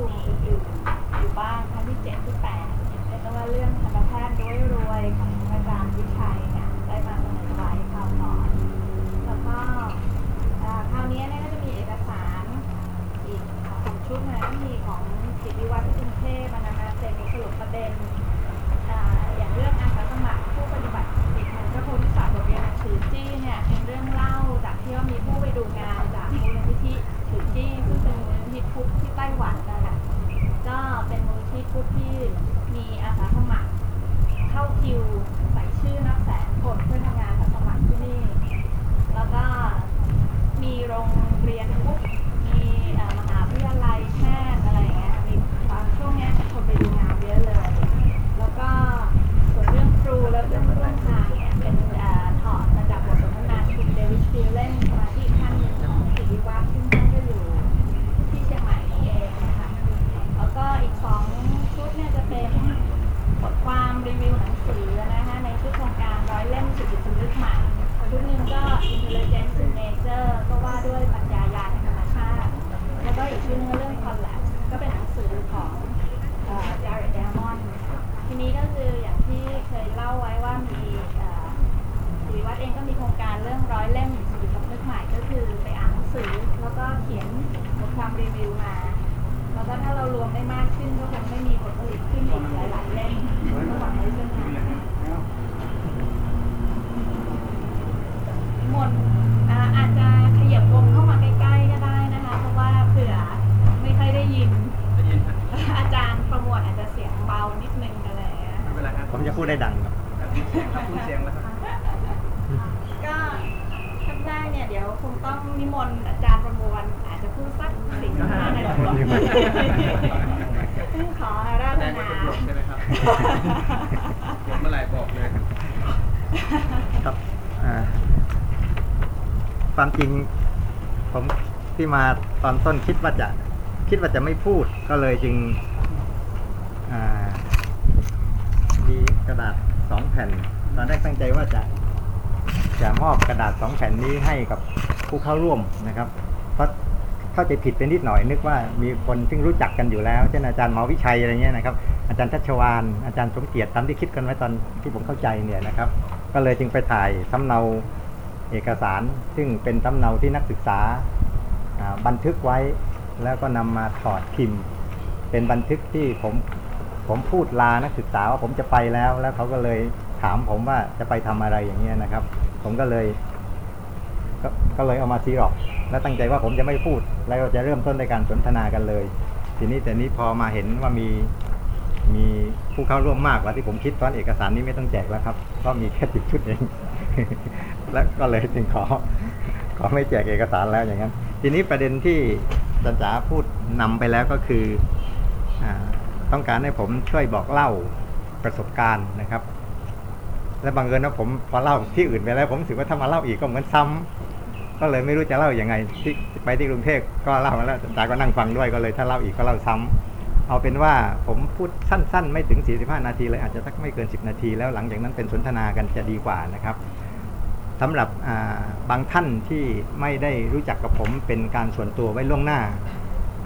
ลุ่อื่นๆอยู่บ้างทั้งที่เจ็ดที่แปดเป็นว่าเรื่องธรรมแพทย์ด้วยรวยของอาจารย์วิชัยเนี่ยได้มาเสนอไว้คราวก่อนแล้วก็คราวนี้เนี่ยก็จะมีเอกสารอีกสองชุดนะที่มีของจิตวิวัฒน์ที่กรุงเทพมานะคะเจนสรุปประเด็น ความจริง ผมที่มาตอนต้นคิดว่าจะ คิดว่าจะไม่พูดก็เลยจึงมีกระดาษสองแผ่น ตอนแรกตั้งใจว่าจะจะมอบกระดาษสองแผ่นนี้ให้กับผู้เข้าร่วมนะครับ เพราะเข้าใจผิดไปนิดหน่อยนึกว่ามีคนซึ่งรู้จักกันอยู่แล้วเช่นอาจารย์หมอวิชัยอะไรเงี้ยนะครับ อาจารย์ชัชวานอาจารย์สมเกียรติตามที่คิดกันไว้ตอนที่ผมเข้าใจเนี่ยนะครับ ก็เลยจึงไปถ่ายสำเนา เอกสารซึ่งเป็นตำเนาที่นักศึกษาบันทึกไว้แล้วก็นำมาถอดพิมพ์ เป็นบันทึกที่ผมผมพูดลานักศึกษาว่าผมจะไปแล้ว แล้วเขาก็เลยถามผมว่าจะไปทำอะไรอย่างเงี้ยนะครับ ผมก็เลยกก็เลยเอามาซีร็อกและตั้งใจว่าผมจะไม่พูด แล้วจะเริ่มต้นในการสนทนากันเลย ทีนี้แต่นี้พอมาเห็นว่ามีมีผู้เข้าร่วมมากกว่าที่ผมคิดตอนเอกสารนี้ไม่ต้องแจกแล้วครับ ก็มีแค่สิบชุดเอง และก็เลยจึงขอขอไม่แจกเอกสารแล้วอย่างนั้น ทีนี้ประเด็นที่จันจ๋าพูดนำไปแล้วก็คืออต้องการให้ผมช่วยบอกเล่าประสบการณ์นะครับ และบางเอิญนะผมพอเล่าที่อื่นไปแล้ว ผมถือว่าถ้ามาเล่าอีกก็เหมือนซ้ำ ก็เลยไม่รู้จะเล่าอย่างไงที่ไปที่กรุงเทพก็เล่ามาแล้วจันจ๋าก็นั่งฟังด้วยก็เลยถ้าเล่าอีกก็เล่าซ้ำ เอาเป็นว่าผมพูดสั้น ๆ ไม่ถึง 45 นาทีเลยอาจจะสักไม่เกิน 10 นาทีแล้วหลังจากนั้นเป็นสนทนากันจะดีกว่านะครับ สำหรับบางท่านที่ไม่ได้รู้จักกับผมเป็นการส่วนตัวไว้ล่วงหน้า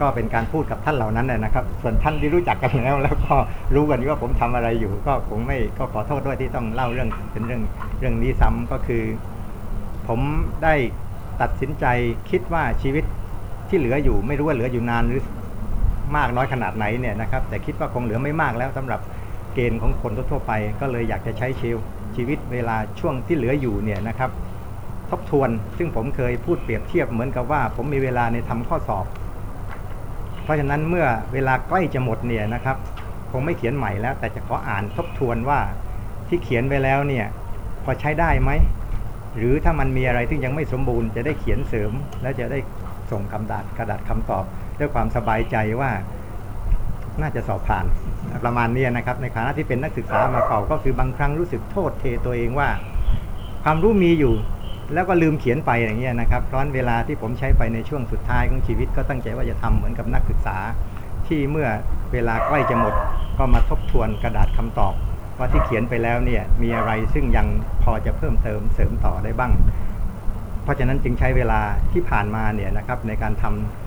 ก็เป็นการพูดกับท่านเหล่านั้นนะนะครับ ส่วนท่านที่รู้จักกันแล้ว แล้วก็รู้กันว่าผมทำอะไรอยู่ ก็คงไม่ก็ขอโทษด้วยที่ต้องเล่าเรื่องเป็นเรื่องเรื่องนี้ซ้ำก็คือ ผมได้ตัดสินใจคิดว่าชีวิตที่เหลืออยู่ ไม่รู้ว่าเหลืออยู่นานหรือมากน้อยขนาดไหนเนี่ยนะครับ แต่คิดว่าคงเหลือไม่มากแล้วสำหรับเกณฑ์ของคนทั่วไป ก็เลยอยากจะใช้ชีวิต ชีวิตเวลาช่วงที่เหลืออยู่เนี่ยนะครับ ทบทวนซึ่งผมเคยพูดเปรียบเทียบเหมือนกับว่า ผมมีเวลาในทำข้อสอบ เพราะฉะนั้นเมื่อเวลาใกล้จะหมดเนี่ยนะครับคงไม่เขียนใหม่แล้ว แต่จะขออ่านทบทวนว่าที่เขียนไปแล้วเนี่ยพอใช้ได้ไหมหรือถ้ามันมีอะไรที่ยังไม่สมบูรณ์จะได้เขียนเสริม และจะได้ส่งคำดาดกระดาษคำตอบ ด้วยความสบายใจว่าน่าจะสอบผ่าน ประมาณนี้นะครับ ในฐานะที่เป็นนักศึกษามาเก่าก็คือบางครั้งรู้สึกโทษเทตัวเองว่า ความรู้มีอยู่ แล้วก็ลืมเขียนไปอย่างเงี้ยนะครับเพราะฉะนั้นเวลาที่ผมใช้ไปในช่วงสุดท้ายของชีวิต ก็ตั้งใจว่าจะทำเหมือนกับนักศึกษา ที่เมื่อเวลาใกล้จะหมด ก็มาทบทวนกระดาษคำตอบว่าที่เขียนไปแล้วเนี่ยมีอะไรซึ่งยังพอจะเพิ่มเติมเสริมต่อได้บ้าง เพราะฉะนั้นจึงใช้เวลาที่ผ่านมาเนี่ยนะครับในการทำ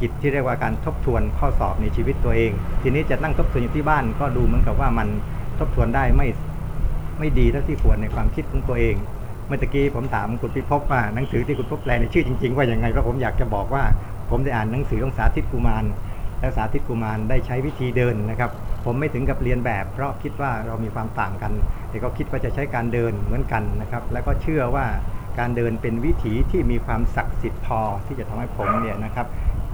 กิจที่เรียกว่าการทบทวนข้อสอบในชีวิตตัวเอง ทีนี้จะนั่งทบทวนอยู่ที่บ้านก็ดูเหมือนกับว่ามันทบทวนได้ไม่ไม่ดีเท่าที่ควรในความคิดของตัวเอง เมื่อกี้ผมถามคุณพิภพว่าหนังสือที่คุณพบแปลในชื่อจริงๆว่าอย่างไงเพราะผมอยากจะบอกว่า ผมได้อ่านหนังสือของสาธิตกุมารแล้วสาธิตกุมารได้ใช้วิธีเดินนะครับ ผมไม่ถึงกับเรียนแบบ เพราะคิดว่าเรามีความต่างกัน แต่ก็คิดว่าจะใช้การเดินเหมือนกันนะครับ แล้วก็เชื่อว่าการเดินเป็นวิถีที่มีความศักดิ์สิทธิ์พอที่จะทำให้ผมเนี่ยนะครับ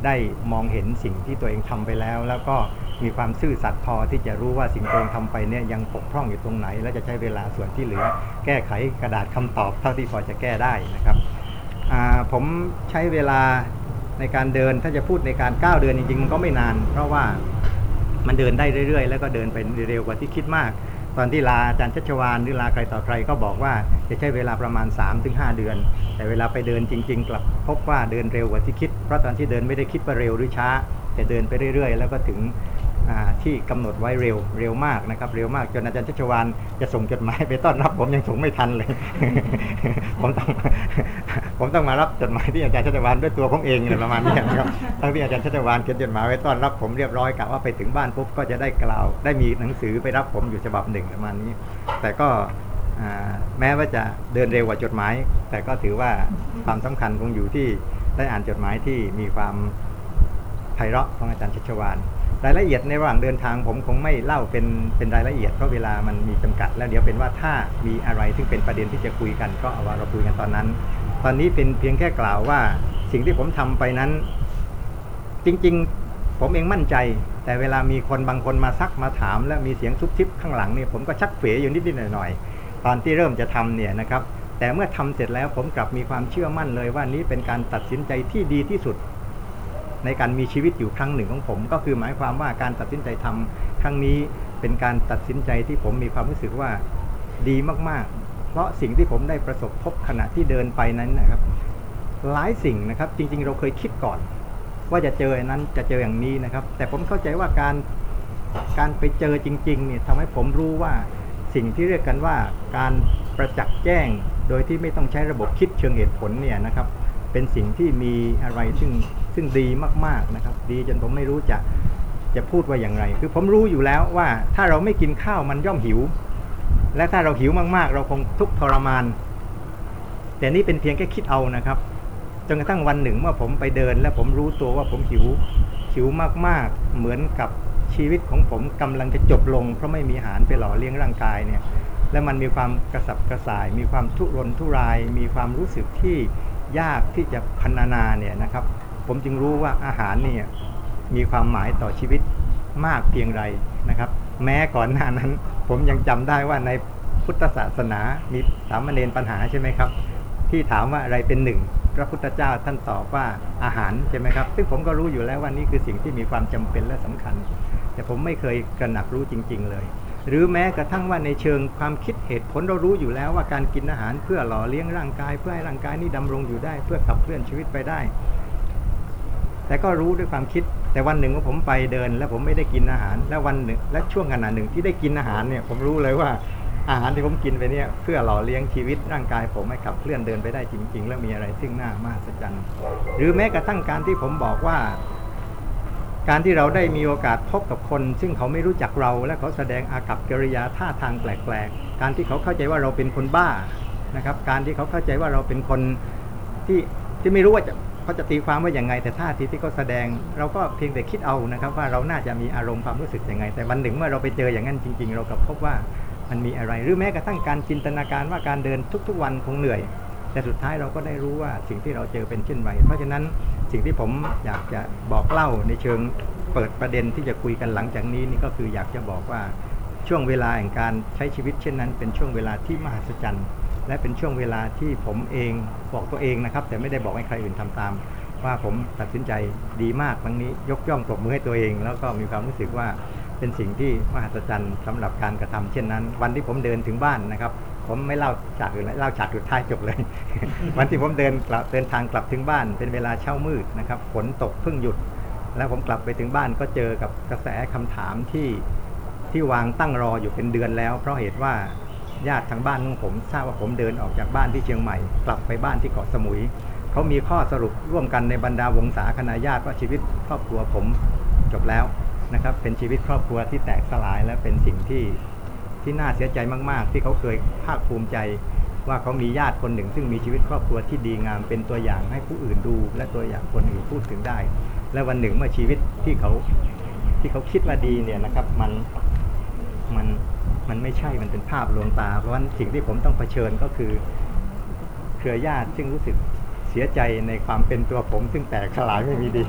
ได้มองเห็นสิ่งที่ตัวเองทำไปแล้ว แล้วก็มีความซื่อสัตย์พอที่จะรู้ว่าสิ่งตัวเองทำไปเนี่ยยังปกพร่องอยู่ตรงไหน และจะใช้เวลาส่วนที่เหลือ แก้ไขกระดาษคำตอบเท่าที่พอจะแก้ได้นะครับผมใช้เวลาในการเดินถ้าจะพูดในการก้าวเดินจริงๆมันก็ไม่นาน เพราะว่ามันเดินได้เรื่อยๆ แล้วก็เดินไปเร็วกว่าที่คิดมาก ตอนที่ลาอาจารย์ชัชวานหรือลาใครต่อใครก็บอกว่าจะใช้เวลาประมาณ 3-5 เดือน แต่เวลาไปเดินจริง ๆ กลับพบว่าเดินเร็วกว่าที่คิด เพราะตอนที่เดินไม่ได้คิดว่าเร็วหรือช้า แต่เดินไปเรื่อย ๆ แล้วก็ถึงที่กำหนดไว้เร็วเร็วมากนะครับ เร็วมากจนอาจารย์ชัชวานจะส่งจดหมายไปต้อนรับผมยังส่งไม่ทันเลย ผมต้อง ผมต้องมารับจดหมายที่อาจารย์ชัชวานด้วยตัวผมเองเลยประมาณนี้นะครับทั้งที่อาจารย์ชัชวานเขียนจดหมายไว้ต้อนรับผมเรียบร้อยกะว่าไปถึงบ้านปุ๊บก็จะได้กล่าว ได้มีหนังสือไปรับผมอยู่ฉบับหนึ่งประมาณนี้ แต่ก็แม้ว่าจะเดินเร็วกว่าจดหมาย แต่ก็ถือว่าความสำคัญคงอยู่ที่ได้อ่านจดหมายที่มีความไพเราะของอาจารย์ชัชวานรายละเอียดในระหว่างเดินทางผมคงไม่เล่าเป็นเป็นรายละเอียดเพราะเวลามันมีจำกัด แล้วเดี๋ยวเป็นว่าถ้ามีอะไรซึ่งเป็นประเด็นที่จะคุยกันก็เอาว่าเราคุยกันตอนนั้น ตอนนี้เป็นเพียงแค่กล่าวว่า สิ่งที่ผมทำไปนั้น จริงๆ ผมเองมั่นใจ แต่เวลามีคนบางคนมาซักมาถาม และมีเสียงซุบซิบข้างหลังเนี่ยผมก็ชักเขวอยู่นิดๆหน่อยๆตอนที่เริ่มจะทำเนี่ยนะครับ แต่เมื่อทำเสร็จแล้วผมกลับมีความเชื่อมั่นเลยว่านี้เป็นการตัดสินใจที่ดีที่สุด ในการมีชีวิตอยู่ครั้งหนึ่งของผม ก็คือหมายความว่าการตัดสินใจทำครั้งนี้เป็นการตัดสินใจที่ผมมีความรู้สึกว่าดีมากๆ เพราะสิ่งที่ผมได้ประสบพบขณะที่เดินไปนั้นนะครับ หลายสิ่งนะครับจริง ๆ เราเคยคิดก่อน ว่าจะเจออันนั้นจะเจออย่างนี้นะครับ แต่ผมเข้าใจว่าการการไปเจอจริงๆเนี่ยทำให้ผมรู้ว่าสิ่งที่เรียกกันว่าการประจักษ์แจ้งโดยที่ไม่ต้องใช้ระบบคิดเชิงเหตุผลเนี่ยนะครับ เป็นสิ่งที่มีอะไรซึ่งซึ่งดีมากๆนะครับ ดีจนผมไม่รู้จะจะพูดว่าอย่างไร คือผมรู้อยู่แล้วว่าถ้าเราไม่กินข้าวมันย่อมหิว และถ้าเราหิวมากๆ เราคงทุกข์ทรมาน แต่นี่เป็นเพียงแค่คิดเอานะครับจนกระทั่งวันหนึ่งเมื่อผมไปเดิน และผมรู้ตัวว่าผมหิวหิวมากๆ เหมือนกับชีวิตของผมกำลังจะจบลง เพราะไม่มีอาหารไปหล่อเลี้ยงร่างกายเนี่ยและมันมีความกระสับกระส่าย มีความทุรนทุราย มีความรู้สึกที่ยากที่จะพรรณนาเนี่ยนะครับ ผมจึงรู้ว่าอาหารเนี่ยมีความหมายต่อชีวิตมากเพียงไรนะครับ แม้ก่อนหน้านั้น ผมยังจำได้ว่าในพุทธศาสนามีสามเณรปัญหาใช่ไหมครับ ที่ถามว่าอะไรเป็นหนึ่งพระพุทธเจ้าท่านตอบว่าอาหารใช่ไหมครับ ซึ่งผมก็รู้อยู่แล้วว่านี่คือสิ่งที่มีความจำเป็นและสำคัญ แต่ผมไม่เคยกระหนักรู้จริง ๆ เลย หรือแม้กระทั่งว่าในเชิงความคิดเหตุผลเรารู้อยู่แล้วว่าการกินอาหารเพื่อหล่อเลี้ยงร่างกาย เพื่อให้ร่างกายนี้ดำรงอยู่ได้ เพื่อขับเคลื่อนชีวิตไปได้ แต่ก็รู้ด้วยความคิด แต่วันหนึ่งว่าผมไปเดิน แล้วผมไม่ได้กินอาหาร แล้ววันหนึ่งและช่วงขณะหนึ่งที่ได้กินอาหารเนี่ยผมรู้เลยว่าอาหารที่ผมกินไปเนี่ยเพื่อหล่อเลี้ยงชีวิตร่างกายผมให้ขับเคลื่อนเดินไปได้จริง ๆ แล้วมีอะไรซึ่งน่ามหัศจรรย์หรือแม้กระทั่งการที่ผมบอกว่า การที่เราได้มีโอกาสพบกับคน ซึ่งเขาไม่รู้จักเรา และเขาแสดงอากับกิริยาท่าทางแปลกๆ การที่เขาเข้าใจว่าเราเป็นคนบ้านะครับ การที่เขาเข้าใจว่าเราเป็นคนที่ที่ไม่รู้ว่าจะ เขาจะตีความว่าอย่างไง แต่ท่าทีที่เขาแสดง เราก็เพียงแต่คิดเอานะครับ ว่าเราน่าจะมีอารมณ์ความรู้สึกยังไง แต่วันหนึ่งเมื่อเราไปเจออย่างนั้นจริง ๆ เราก็พบว่ามันมีอะไร หรือแม้กระทั่งการจินตนาการว่าการเดินทุก ๆ วันคงเหนื่อย แต่สุดท้ายเราก็ได้รู้ว่าสิ่งที่เราเจอเป็นเช่นไรเพราะฉะนั้นสิ่งที่ผมอยากจะบอกเล่าในเชิงเปิดประเด็นที่จะคุยกันหลังจากนี้นี่ก็คืออยากจะบอกว่าช่วงเวลาแห่งการใช้ชีวิตเช่นนั้น เป็นช่วงเวลาที่มหัศจรรย์ และเป็นช่วงเวลาที่ผมเองบอกตัวเองนะครับ แต่ไม่ได้บอกให้ใครอื่นทำตาม ว่าผมตัดสินใจดีมากครั้งนี้ยกย่องปรบมือให้ตัวเอง แล้วก็มีความรู้สึกว่าเป็นสิ่งที่มหัศจรรย์สำหรับการกระทำเช่นนั้น วันที่ผมเดินถึงบ้านนะครับ ผมไม่เล่าฉากอื่นเล่าฉากสุดท้ายจบเลย วันที่ผมเดินกลับเดินทางกลับถึงบ้าน เป็นเวลาเช้ามืดนะครับฝนตกเพิ่งหยุด แล้วผมกลับไปถึงบ้านก็เจอกับกระแสคำถามที่ที่วางตั้งรออยู่เป็นเดือนแล้ว เพราะเหตุว่า ญาติทางบ้านของผมทราบว่าผมเดินออกจากบ้านที่เชียงใหม่ กลับไปบ้านที่เกาะสมุยเขามีข้อสรุปร่วมกันในบรรดาวงศาคณาญาติว่าชีวิตครอบครัวผมจบแล้วนะครับเป็นชีวิตครอบครัวที่แตกสลายและเป็นสิ่งที่ที่น่าเสียใจมากๆ ที่เขาเคยภาคภูมิใจ ว่าเขามีญาติคนหนึ่ง ซึ่งมีชีวิตครอบครัวที่ดีงามเป็นตัวอย่างให้ผู้อื่นดู และตัวอย่างคนอื่นพูดถึงได้ และวันหนึ่งเมื่อชีวิตที่เขาที่เขาคิดว่าดีเนี่ยนะครับมันมัน มันไม่ใช่มันเป็นภาพลวงตา เพราะฉะนั้นสิ่งที่ผมต้องเผชิญก็คือ เครือญาติซึ่งรู้สึกเสียใจในความเป็นตัวผม ซึ่งแตกสลายไม่มีดี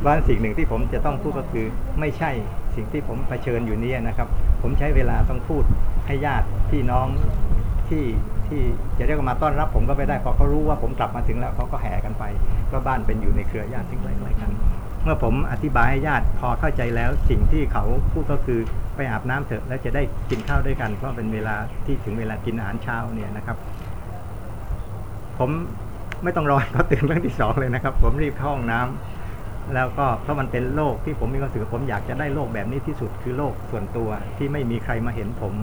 เพรานสิ่งหนึ่งที่ผมจะต้องพูดก็คือไม่ใช่สิ่งที่ผมเผชิญอยู่นี้นะครับ ผมใช้เวลาต้องพูดให้ญาติพี่น้องที่ที่จะเรียกมาต้อนรับผมก็ไม่ได้พราะเขารู้ว่าผมกลับมาถึงแล้วเขาก็แห่กันไป ก็บ้านเป็นอยู่ในเครือญาติซึ่งใกล้ๆกัน เมื่อผมอธิบายให้ญาติพอเข้าใจแล้ว สิ่งที่เขาพูดก็คือไปอาบน้ำเถอะแล้วจะได้กินข้าวด้วยกัน เพราะเป็นเวลาที่ถึงเวลากินอาหารเช้าเนี่ยนะครับ ผมไม่ต้องรอเขาตื่นเรื่องที่สองเลยนะครับ ผมรีบเข้าห้องน้ำแล้วก็เพราะมันเป็นโลกที่ผมมีความรู้สึกผมอยากจะได้โลกแบบนี้ที่สุดคือโลกส่วนตัวที่ไม่มีใครมาเห็นผม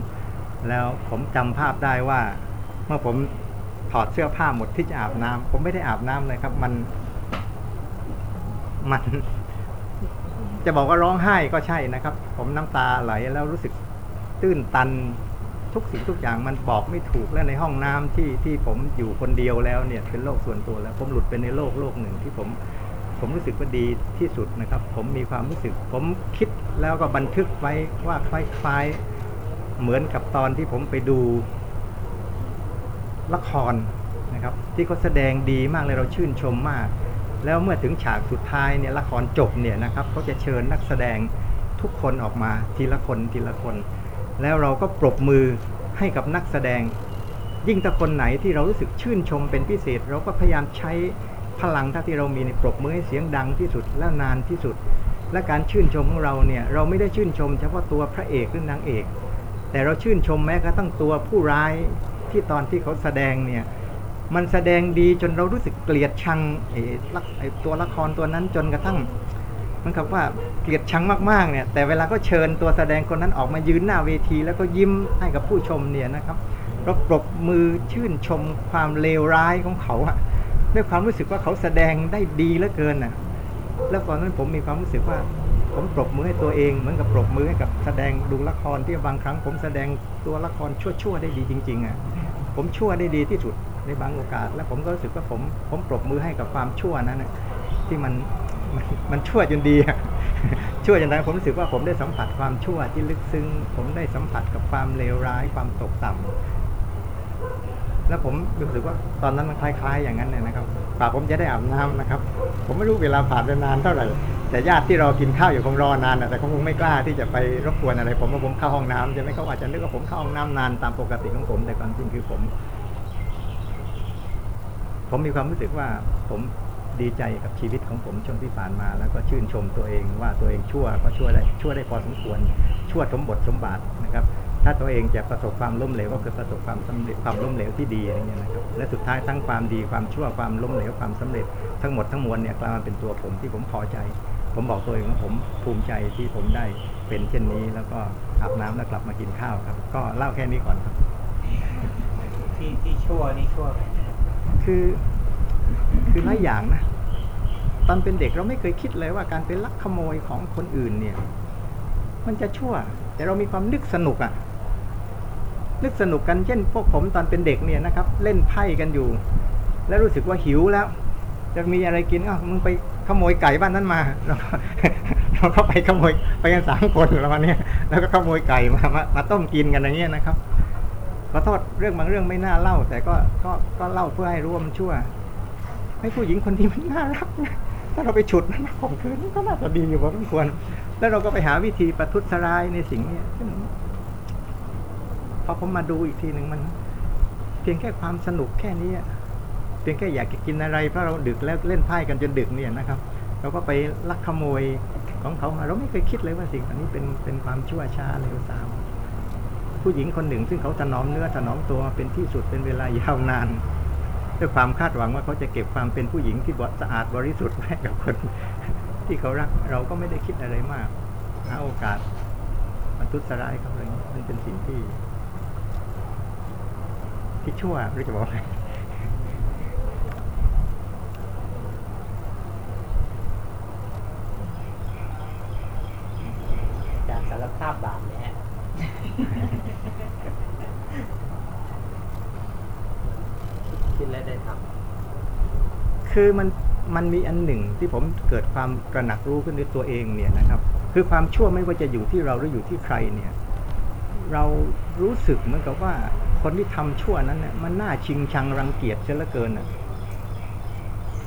แล้วผมจำภาพได้ว่า เมื่อผมถอดเสื้อผ้าหมดที่จะอาบน้ำผมไม่ได้อาบน้ำเลยครับ มัน มัน จะบอกว่าร้องไห้ก็ใช่นะครับ ผมน้ำตาไหลแล้วรู้สึกตื้นตันทุกสิ่งทุกอย่างมันบอกไม่ถูกและในห้องน้ำที่ที่ผมอยู่คนเดียวแล้วเนี่ยเป็นโลกส่วนตัวแล้ว ผมหลุดไปในโลกโลกหนึ่งที่ผม ผมรู้สึกว่าดีที่สุดนะครับ ผมมีความรู้สึก ผมคิดแล้วก็บันทึกไว้ว่าคล้ายๆเหมือนกับตอนที่ผมไปดูละครนะครับ ที่เขาแสดงดีมากเลยเราชื่นชมมาก แล้วเมื่อถึงฉากสุดท้ายเนี่ยละครจบเนี่ยนะครับเขาจะเชิญนักแสดงทุกคนออกมาทีละคนทีละคน แล้วเราก็ปรบมือให้กับนักแสดง ยิ่งถ้าคนไหนที่เรารู้สึกชื่นชมเป็นพิเศษ เราก็พยายามใช้พลังท่าที่เรามีในปรบมือให้เสียงดังที่สุดและนานที่สุด และการชื่นชมของเราเนี่ยเราไม่ได้ชื่นชมเฉพาะตัวพระเอกหรือนางเอก แต่เราชื่นชมแม้กระทั่งตัวผู้ร้ายที่ตอนที่เขาแสดงเนี่ย มันแสดงดีจนเรารู้สึกเกลียดชังไอ้ละไอ้ตัวละครตัวนั้นจนกระทั่งมันกับว่าเกลียดชังมากๆเนี่ย แต่เวลาก็เชิญตัวแสดงคนนั้นออกมายืนหน้าเวที แล้วก็ยิ้มให้กับผู้ชมเนี่ยนะครับเราปรบมือชื่นชมความเลวร้ายของเขาอะด้วยความรู้สึกว่าเขาแสดงได้ดีเหลือเกินน่ะ แล้วตอนนั้นผมมีความรู้สึกว่า ผมปรบมือให้ตัวเองเหมือนกับปรบมือให้กับแสดงดูละครที่บางครั้ง ผมแสดงตัวละครชั่วๆได้ดีจริง ๆอะผมชั่วได้ดีที่สุด ในบางโอกาส และผมก็รู้สึกว่าผมผมปรบมือให้กับความชั่วนั้นที่มันมันมันชั่วจนดีชั่วจนได้ผมรู้สึกว่าผมได้สัมผัสความชั่วที่ลึกซึ้งผมได้สัมผัสกับความเลวร้ายความตกต่ำแล้วผมรู้สึกว่าตอนนั้นมันคล้าย ๆ อย่างนั้นเนี่ยนะครับป่าผมจะได้อาบน้ำนะครับ ผมไม่รู้เวลาผ่านไปนานเท่าไหร่แต่ญาติที่รอกินข้าวอยู่คงรอนานนะแต่เขาคงไม่กล้าที่จะไปรบกวนอะไร ผมว่าผมเข้าห้องน้ำใช่ไหมเขาอาจจะนึกว่าผมเข้าห้องน้ำนานตามปกติของผม แต่ความจริงคือผม ผมมีความรู้สึกว่าผมดีใจกับชีวิตของผมช่วงที่ผ่านมา แล้วก็ชื่นชมตัวเองว่าตัวเองชั่วก็ชั่วได้ชั่วได้พอสมควร ชั่วสมบทสมบัตินะครับ ถ้าตัวเองจะประสบความล้มเหลวก็คือประสบความสำเร็จความล้มเหลวที่ดีอะไรเงี้ยนะครับและสุดท้ายทั้งความดีความชั่วความล้มเหลวความสำเร็จทั้งหมดทั้งมวลเนี่ยกลายมาเป็นตัวผมที่ผมพอใจ ผมบอกตัวเองว่าผมภูมิใจที่ผมได้เป็นเช่นนี้ แล้วก็อาบน้ำแล้วกลับมากินข้าวครับ ก็เล่าแค่นี้ก่อนครับ ที่ที่ชั่วนี่ชั่วไง คือคือหลายอย่างนะตอนเป็นเด็กเราไม่เคยคิดเลยว่าการไปลักขโมยของคนอื่นเนี่ย มันจะชั่ว แต่เรามีความนึกสนุกอะนึกสนุกกันเช่น พวกผมตอนเป็นเด็กเนี่ยนะครับ เล่นไพ่กันอยู่ แล้วรู้สึกว่าหิวแล้วจะมีอะไรกินอ้าวมึงไปขโมยไก่บ้านนั้นมาเราก็เราก็ไปขโมยไปกันสามคนแล้ววันนี้แล้วก็ขโมยไก่มามามาต้มกินกันอย่างเงี้ยนะครับ ขอโทษเรื่องบางเรื่องไม่น่าเล่า แต่ก็ก็ก็เล่าเพื่อให้รู้ว่ามันชั่ว ให้ผู้หญิงคนที่มันน่ารักนะถ้าเราไปฉุดมันมาข่มขืนมันก็น่าจะดีอยู่พอสมควร แล้วเราก็ไปหาวิธีประทุษร้ายในสิ่งเนี้ยซึ่งพอผมมาดูอีกทีหนึ่งมัน เพียงแค่ความสนุกแค่นี้เพียงแค่อยากจะกินอะไรเพราะเราดึกแล้วเล่นไพ่กันจนดึกเนี่ยนะครับ เราก็ไปลักขโมยของเขามาเราไม่เคยคิดเลยว่าสิ่งเหล่านี้เป็นเป็นความชั่วช้าเลวทราม ผู้หญิงคนหนึ่ง ซึ่งเขาถนอมเนื้อถนอมตัวเป็นที่สุดเป็นเวลายาวนานด้วยความคาดหวังว่าเขาจะเก็บความเป็นผู้หญิงที่บริสะอาดบริสุทธิ์ไว้กับคน ที่เขารักเราก็ไม่ได้คิดอะไรมากหาโอกาสมาทุษร้ายเขาเงี้ยมันเป็นสิ่งที่ ที่ชั่วหรือจะบอกไงอาจารสารภาพบาปเนี่ยฮะ คิดแล้วได้ท คือมันมันมีอันหนึ่งที่ผมเกิดความกระหนักรู้ขึ้นในตัวเองเนี่ยนะครับ คือความชั่วไม่ว่าจะอยู่ที่เราหรืออยู่ที่ใครเนี่ยเรารู้สึกเหมือนกับว่าคนที่ทำชั่วนั้นเนี่ยมันน่าชิงชังรังเกียจเสียเหลือเกินน่ะ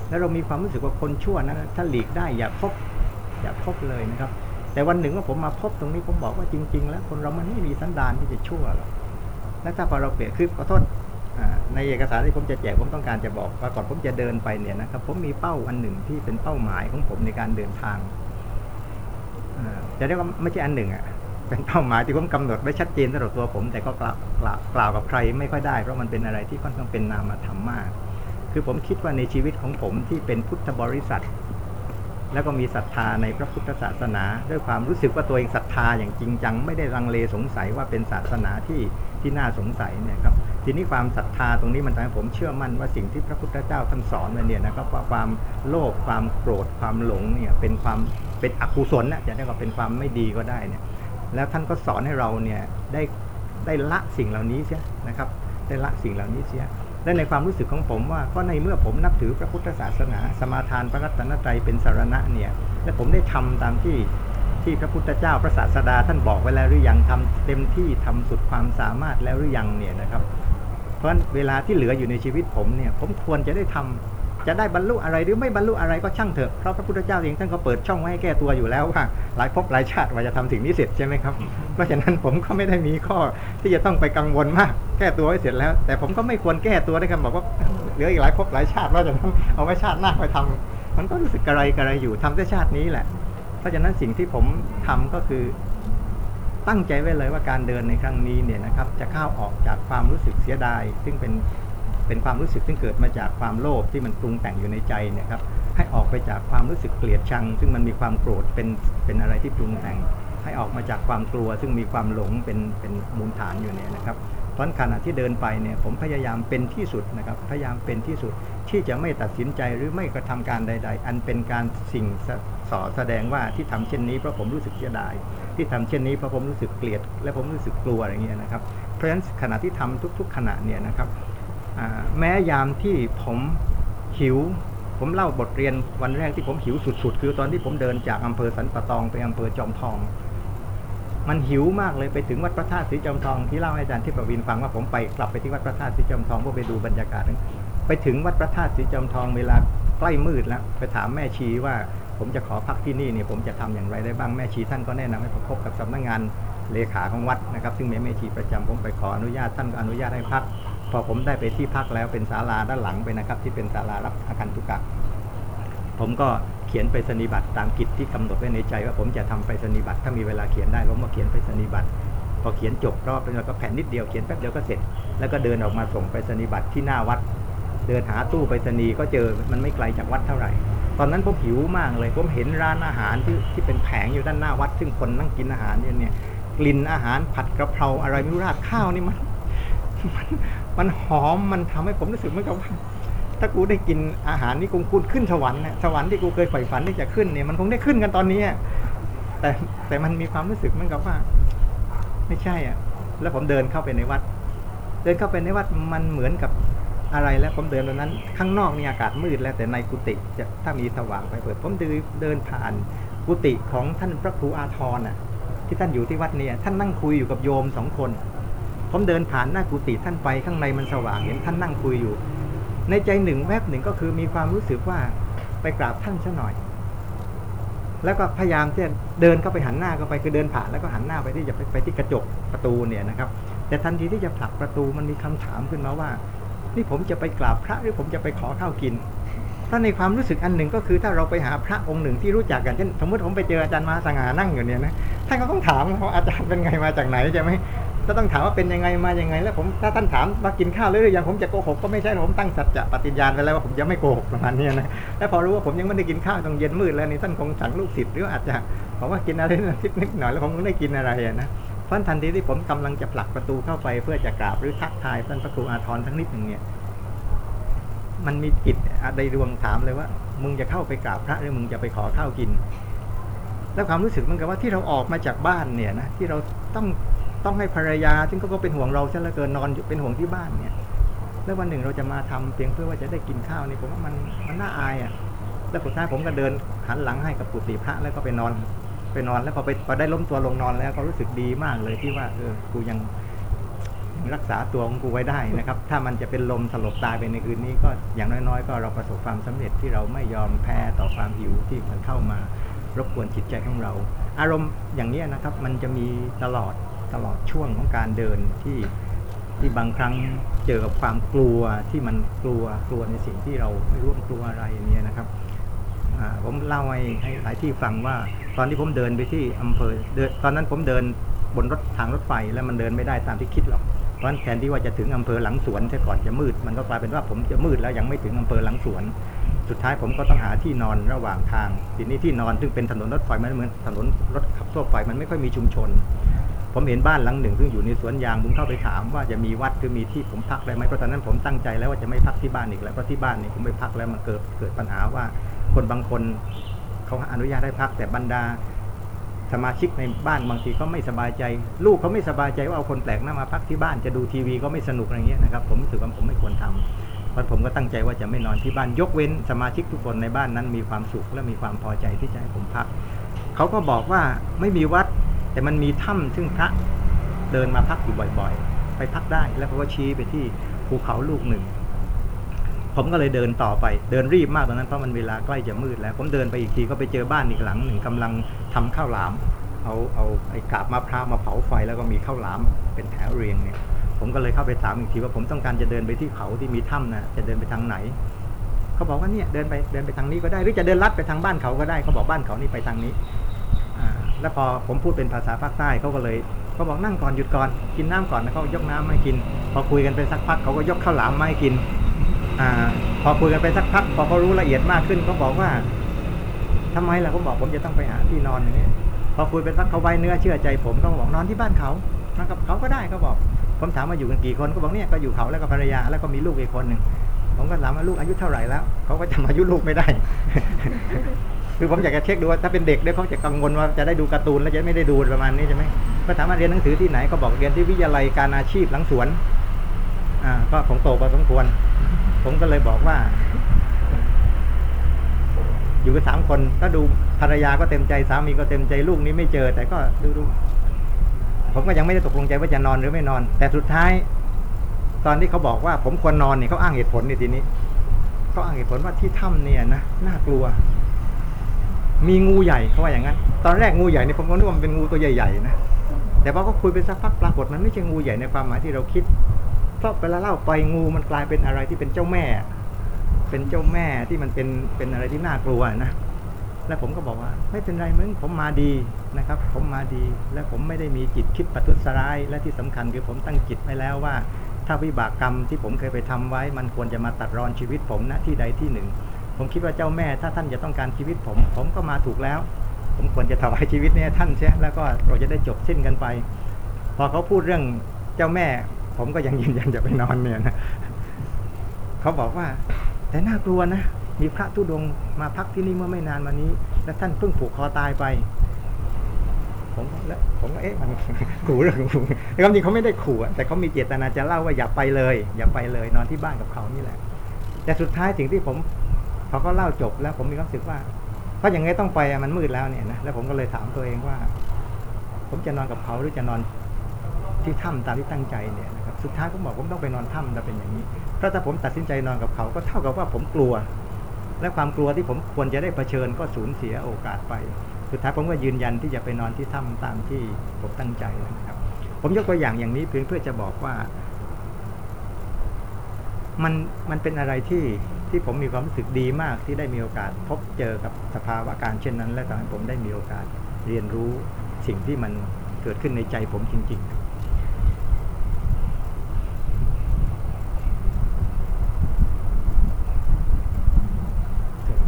แล้วเรามีความรู้สึกว่าคนชั่วนั้นถ้าหลีกได้อย่าพบอย่าพบเลยนะครับ แต่วันหนึ่งว่าผมมาพบตรงนี้ผมบอกว่าจริง ๆ แล้วคนเรามันไม่มีสันดานที่จะชั่วหรอกและถ้าพอเราเปลี่ยนคือขอโทษ ในเอกสารที่ผมจะแจกผมต้องการจะบอกว่าก่อนผมจะเดินไปเนี่ยนะครับผมมีเป้าอันหนึ่งที่เป็นเป้าหมายของผมในการเดินทางอ่าจะเรียกว่าไม่ใช่อันหนึ่งอะเป็นเป้าหมายที่ผมกำหนดไว้ชัดเจนสำหรับตัวผม แต่ก็กล่าวกล่าวกล่าวกับใครไม่ค่อยได้เพราะมันเป็นอะไรที่ค่อนข้างเป็นนามธรรมมาก คือผมคิดว่าในชีวิตของผมที่เป็นพุทธบริษัท แล้วก็มีศรัทธาในพระพุทธศาสนา ด้วยความรู้สึกว่าตัวเองศรัทธาอย่างจริงจัง ไม่ได้ลังเลสงสัยว่าเป็นศาสนาที่ ที่น่าสงสัยเนี่ยครับทีนี้ความศรัทธาตรงนี้มันทำให้ผมเชื่อมั่นว่าสิ่งที่พระพุทธเจ้าท่านสอนมาเนี่ยนะครับว่าความโลภความโกรธความหลงเนี่ยเป็นความเป็นอกุศลนะจะได้ว่าเป็นความไม่ดีก็ได้เนี่ยแล้วท่านก็สอนให้เราเนี่ยได้ได้ละสิ่งเหล่านี้เสียนะครับ ได้ละสิ่งเหล่านี้เสียและในความรู้สึกของผมว่าก็ในเมื่อผมนับถือพระพุทธศาสนา สมาทานพระรัตนตรัยเป็นสารณะเนี่ยและผมได้ทำตามที่ ที่พระพุทธเจ้าพระศาสดาท่านบอกไว้แล้วหรือยังทำเต็มที่ทำสุดความสามารถแล้วหรือยังเนี่ยนะครับ เพราะฉะนั้นเวลาที่เหลืออยู่ในชีวิตผมเนี่ย ผมควรจะได้ทำจะได้บรรลุอะไรหรือไม่บรรลุอะไรก็ช่างเถอะเพราะพระพุทธเจ้าเองท่านก็เปิดช่องไว้ให้แก้ตัวอยู่แล้วว่าหลายภพหลายชาติว่าจะทำสิ่งนี้เสร็จใช่ไหมครับ เพราะฉะนั้นผมก็ไม่ได้มีข้อที่จะต้องไปกังวลมาก แก้ตัวไว้เสร็จแล้ว แต่ผมก็ไม่ควรแก้ตัวด้วยกันบอกว่าเหลืออีกหลายภพหลายชาติว่าจะต้องเอาไว้ชาติหน้าไปทำมันก็รู้สึกกระไรกระไรอยู่ทำแต่ชาตินี้แหละ เพราะฉะนั้นสิ่งที่ผมทำก็คือตั้งใจไว้เลยว่าการเดินในครั้งนี้เนี่ยนะครับจะเข้าออกจากความรู้สึกเสียดาย ซึ่งเป็นเป็นความรู้สึกซึ่งเกิดมาจากความโลภที่มันปรุงแต่งอยู่ในใจเนี่ยครับให้ออกไปจากความรู้สึกเกลียดชัง ซึ่งมันมีความโกรธเป็นเป็นอะไรที่ปรุงแต่ง ให้ออกมาจากความกลัว ซึ่งมีความหลงเป็นเป็นมูลฐานอยู่เนี่ยนะครับเพราะฉะนั้นขณะที่เดินไปเนี่ยผมพยายามเป็นที่สุดนะครับพยายามเป็นที่สุดที่จะไม่ตัดสินใจหรือไม่กระทำการใด ๆ อันเป็นการสิ่ง สอแสดงว่าที่ทำเช่นนี้เพราะผมรู้สึกเสียดาย ที่ทำเช่นนี้เพราะผมรู้สึกเกลียด และผมรู้สึกกลัวอะไรเงี้ยนะครับ เพราะฉะนั้นขณะที่ทำทุก ๆ ขณะเนี่ยนะครับแม้ยามที่ผมหิว ผมเล่าบทเรียนวันแรกที่ผมหิวสุด ๆ คือตอนที่ผมเดินจากอำเภอสันปะตองไปอำเภอจอมทอง มันหิวมากเลยไปถึงวัดพระธาตุสีจอมทองที่เล่าให้อาจารย์ที่ประวินฟังว่าผมไปกลับไปที่วัดพระธาตุสีจอมทองเพื่อไปดูบรรยากาศ ไปถึงวัดพระธาตุสีจอมทองเวลาใกล้มืดแล้วไปถามแม่ชีว่า ผมจะขอพักที่นี่เนี่ยผมจะทำอย่างไรได้บ้างแม่ชีท่านก็แนะนำให้ผมพบกับสำนักงานเลขาของวัดนะครับซึ่งมีแม่ชีประจำผมไปขออนุญาตท่านก็อนุญาตให้พัก พอผมได้ไปที่พักแล้วเป็นศาลาด้านหลังไปนะครับ ที่เป็นศาลารับอาคันตุกะผมก็เขียนไปสนิบัตตามกิจที่กำหนดไว้ในใจ ว่าผมจะทำไปสนิบัตถ้ามีเวลาเขียนได้ผมก็เขียนไปสนิบัตพอเขียนจบรอบแล้วก็แผ่นนิดเดียวเขียนแป๊บเดียวก็เสร็จ แล้วก็เดินออกมาส่งไปสนิบัตที่หน้าวัด เดินหาตู้ไปรษณีย์ก็เจอมันไม่ไกลจากวัดเท่าไหร่ ตอนนั้นผมหิวมากเลย ผมเห็นร้านอาหารที่ที่เป็นแผงอยู่ด้านหน้าวัด ซึ่งคนนั่งกินอาหารเนี่ยเนี่ยกลิ่นอาหารผัดกระเพราอะไรไม่รู้ราดข้าวนี่มันมันมันหอมมันทำให้ผมรู้สึกเหมือนกับว่าถ้ากูได้กินอาหารนี่คงคุณขึ้นสวรรค์นะสวรรค์ที่กูเคยใฝ่ฝันที่จะขึ้นเนี่ยมันคงได้ขึ้นกันตอนนี้แต่แต่มันมีความรู้สึกเหมือนกับว่า ไม่ใช่อะ แล้วผมเดินเข้าไปในวัด เดินเข้าไปในวัดมันเหมือนกับ อะไรแล้วผมเดินตอนนั้น ข้างนอกนี่อากาศมืดแล้วแต่ในกุฏิจะถ้ามีสว่างไปเปิด ผมเดินเดินผ่านกุฏิของท่านพระครูอาทรน่ะ ที่ท่านอยู่ที่วัดเนี่ยท่านนั่งคุยอยู่กับโยมสองคน ผมเดินผ่านหน้ากุฏิท่านไปข้างในมันสว่างเห็นท่านนั่งคุยอยู่ ในใจหนึ่งแวบหนึ่งก็คือมีความรู้สึกว่าไปกราบท่านซะหน่อย แล้วก็พยายามที่จะเดินเข้าไปหันหน้าเข้าไปคือเดินผ่านแล้วก็หันหน้าไปที่จะไปที่กระจกประตูเนี่ยนะครับ แต่ทันทีที่จะผลักประตูมันมีคำถามขึ้นมาว่า นี่ผมจะไปกราบพระหรือผมจะไปขอข้าวกินถ้าในความรู้สึกอันหนึ่งก็คือถ้าเราไปหาพระองค์หนึ่งที่รู้จักกันเช่นสมมติผมไปเจออาจารย์มาสง่านั่งอยู่เนี่ยนะท่านก็ต้องถามว่าอาจารย์เป็นไงมาจากไหนใช่ไหมจะต้องถามว่าเป็นยังไงมายังไง แล้วผมถ้าท่านถามมากินข้าวหรือยังผมจะโกหกก็ไม่ใช่ผมตั้งสัจจะปฏิญญาณไปแล้วว่าผมจะไม่โกหกประมาณนี้นะแล้วพอรู้ว่าผมยังไม่ได้กินข้าวตรงเย็นมืดแล้วนี่ท่านคงสั่งลูกศิษย์หรืออาจจะบอกว่ากินอะไรนิดนิดหน่อยแล้วผมก็ได้กินอะไรอะนะ เพราะทันทีที่ผมกำลังจะผลักประตูเข้าไปเพื่อจะกราบหรือทักทายท่านพระครูอาทรทั้งนิดหนึ่งเนี่ย มันมีจิตอะไรดวงถามเลยว่า มึงจะเข้าไปกราบพระหรือมึงจะไปขอข้าวกิน แล้วความรู้สึกมันกับว่าที่เราออกมาจากบ้านเนี่ยนะที่เราต้องต้องให้ภรรยาซึ่งเขาก็เป็นห่วงเราซะเหลือเกินนอนอยู่เป็นห่วงที่บ้านเนี่ย แล้ววันหนึ่งเราจะมาทำเพียงเพื่อว่าจะได้กินข้าวนี่ผมว่ามันมันน่าอายอะ แล้วสุดท้ายผมก็เดินหันหลังให้กับกุฏิพระแล้วก็ไปนอน ไปนอน แล้วพอไปพอได้ล้มตัวลงนอนแล้วก็รู้สึกดีมากเลยที่ว่าเออกูยังรักษาตัวของกูไว้ได้นะครับ ถ้ามันจะเป็นลมสลบตายไปในคืนนี้ก็อย่างน้อยๆ ก็เราประสบความสำเร็จที่เราไม่ยอมแพ้ต่อความหิวที่มันเข้ามารบกวนจิตใจของเรา อารมณ์อย่างนี้นะครับ มันจะมีตลอดตลอดช่วงของการเดินที่ที่บางครั้งเจอกับความกลัวที่มันกลัวกลัวในสิ่งที่เราไม่รู้มันกลัวอะไรเนี่ยนะครับ ผมเล่าให้หลายที่ฟังว่า ตอนที่ผมเดินไปที่อำเภอเดินตอนนั้นผมเดินบนรถทางรถไฟแล้วมันเดินไม่ได้ตามที่คิดหรอกเพราะฉะนั้นแทนที่ว่าจะถึงอำเภอหลังสวนแต่ก่อนจะมืด มันก็กลายเป็นว่าผมจะมืดแล้วยังไม่ถึงอำเภอหลังสวน สุดท้ายผมก็ต้องหาที่นอนระหว่างทางทีนี้ที่นอนซึ่งเป็นถนนรถไฟมันเหมือนถนนรถขับทั่วไปมันไม่ค่อยมีชุมชน ผมเห็นบ้านหลังหนึ่งซึ่งอยู่ในสวนยางผมเข้าไปถามว่าจะมีวัดหรือมีที่ผมพักได้ไหมเพราะตอนนั้นผมตั้งใจแล้วว่าจะไม่พักที่บ้านอีกแล้วเพราะที่บ้านนี่ผมไปพักแล้วมันเกิดเกิดปัญหาว่า คนบางคนเขาอนุญาตให้พักแต่บรรดา สมาชิกในบ้านบางทีก็ไม่สบายใจ ลูกเขาไม่สบายใจว่าเอาคนแปลกหน้ามาพักที่บ้านจะดูทีวีก็ไม่สนุกอะไรเงี้ยนะครับผมรู้สึกว่าผมไม่ควรทำเพราะผมก็ตั้งใจว่าจะไม่นอนที่บ้านยกเว้น สมาชิกทุกคนในบ้านนั้นมีความสุขและมีความพอใจที่จะให้ผมพักเขาก็บอกว่าไม่มีวัด แต่มันมีถ้ำซึ่งพระเดินมาพักอยู่บ่อยๆ ไปพักได้แล้วเขาก็ชี้ไปที่ภูเขาลูกหนึ่ง ผมก็เลยเดินต่อไป เดินรีบมากตอนนั้นเพราะมันเวลาใกล้จะมืดแล้ว ผมเดินไปอีกทีก็ไปเจอบ้านอีกหลังหนึ่งกำลังทำข้าวหลาม เอาเอาไอ้กาบมะพร้าวมาเผาไฟแล้วก็มีข้าวหลามเป็นแถวเรียงเนี่ย ผมก็เลยเข้าไปถามอีกทีว่าผมต้องการจะเดินไปที่เขาที่มีถ้ำนะจะเดินไปทางไหนเขาบอกว่าเนี่ยเดินไปเดินไปทางนี้ก็ได้หรือจะเดินลัดไปทางบ้านเขาก็ได้เขาบอกบ้านเขานี่ไปทางนี้อ่าแล้วพอผมพูดเป็นภาษาภาคใต้เขาก็เลยเขาบอกนั่งก่อนหยุดก่อนกินน้ำก่อนนะเขายกน้ำมาให้กิน พอคุยกันไปสักพักเขาก็ยกข้าวหลามมาให้กิน อพอคุยกันไปสักพักพอเขารู้ละเอียดมากขึ้นเขาบอกว่าทำไมล่ะผมบอกผมจะต้องไปหาที่นอนอย่างนี้พอคุยไปสักเขาไว้เนื้อเชื่อใจผมเขาบอกนอนที่บ้านเขานอนกับเขาก็ได้เขาบอก ผมถามว่าอยู่กันกี่คนเขาบอกเนี่ยก็อยู่เขาแล้วก็ภรรยาแล้วก็มีลูกอีกคนหนึ่งผมก็ถามว่าลูกอายุเท่าไหร่แล้วเขาก็จำอายุลูกไม่ได้ คือผมอยากจะเช็คดูว่าถ้าเป็นเด็กเนี่ยเขาจะกังวลว่าจะได้ดูการ์ตูนแล้วจะไม่ได้ดูประมาณนี้ใช่ไหมก็ถามว่าเรียนหนังสือที่ไหนก็บอกเรียนที่วิทยาลัยการอาชีพหลังสวนอ่าก็ของโตพอสมควร ผมก็เลยบอกว่า อยู่กันสามคนก็ดูภรรยาก็เต็มใจสามีก็เต็มใจลูกนี้ไม่เจอ แต่ก็ดูดูผมก็ยังไม่ได้ตกลงใจว่าจะนอนหรือไม่นอน แต่สุดท้าย ตอนที่เขาบอกว่าผมควรนอนเนี่ยเขาอ้างเหตุผลในทีนี้เขาอ้างเหตุผลว่าที่ถ้ำเนี่ยนะน่ากลัว มีงูใหญ่เขาว่าอย่างนั้น ตอนแรกงูใหญ่เนี่ยผมก็นึกว่ามันเป็นงูตัวใหญ่ๆนะแต่พอเขาคุยไปสักพักปรากฏมันไม่ใช่งูใหญ่ในความหมายที่เราคิด เพราะเวลาเล่าไปงูมันกลายเป็นอะไรที่เป็นเจ้าแม่ เป็นเจ้าแม่ที่มันเป็นเป็นอะไรที่น่ากลัวนะแล้วผมก็บอกว่า ไม่เป็นไรมึงผมมาดีนะครับ ผมมาดี และผมไม่ได้มีจิตคิดประทุษร้าย และที่สำคัญคือผมตั้งจิตไว้แล้วว่า ถ้าวิบากกรรมที่ผมเคยไปทำไว้ มันควรจะมาตัดรอนชีวิตผมณที่ใดที่หนึ่ง ผมคิดว่าเจ้าแม่ถ้าท่านจะต้องการชีวิตผม ผมก็มาถูกแล้ว ผมควรจะถวายชีวิตเนี่ยท่านเสียแล้วก็เราจะได้จบสิ้นกันไป พอเขาพูดเรื่องเจ้าแม่ ผมก็ยังยืนยันจะไปนอนเนี่ยนะเขาบอกว่า แต่น่ากลัวนะมีพระธุดงมาพักที่นี่เมื่อไม่นานมานี้ และท่านเพิ่งผูกคอตายไป ผมแล้วผมก็เอ๊ะมันขู่เรื่อขู่ความจริงเขาไม่ได้ขู่แต่เขามีเจตนาจะเล่าว่าอย่าไปเลย อย่าไปเลย นอนที่บ้านกับเขานี่แหละ แต่สุดท้ายสิ่งที่ผมเขาก็เล่าจบแล้วผมมีความรู้สึกว่าเพราะอย่างไงต้องไปมันมืดแล้วเนี่ยนะแล้วผมก็เลยถามตัวเองว่า ผมจะนอนกับเขาหรือจะนอน ที่ถ้ำตามที่ตั้งใจเนี่ยนะครับสุดท้ายผมบอกผมต้องไปนอนถ้ำถ้าเป็นอย่างนี้เพราถ้าผมตัดสินใจนอนกับเขาก็เท่ากับว่าผมกลัว และความกลัวที่ผมควรจะได้เผชิญก็สูญเสียโอกาสไป สุดท้ายผมก็ยืนยันที่จะไปนอนที่ถ้ำตามที่ผมตั้งใจนะครับ ผมยกตัวอย่างอย่างนี้เพียงเพื่อจะบอกว่า มันมันเป็นอะไรที่ที่ผมมีความรู้สึกดีมากที่ได้มีโอกาส พบเจอกับสภาวะการเช่นนั้น และทำให้ผมได้มีโอกาสเรียนรู้สิ่งที่มันเกิดขึ้นในใจผมจริง ๆ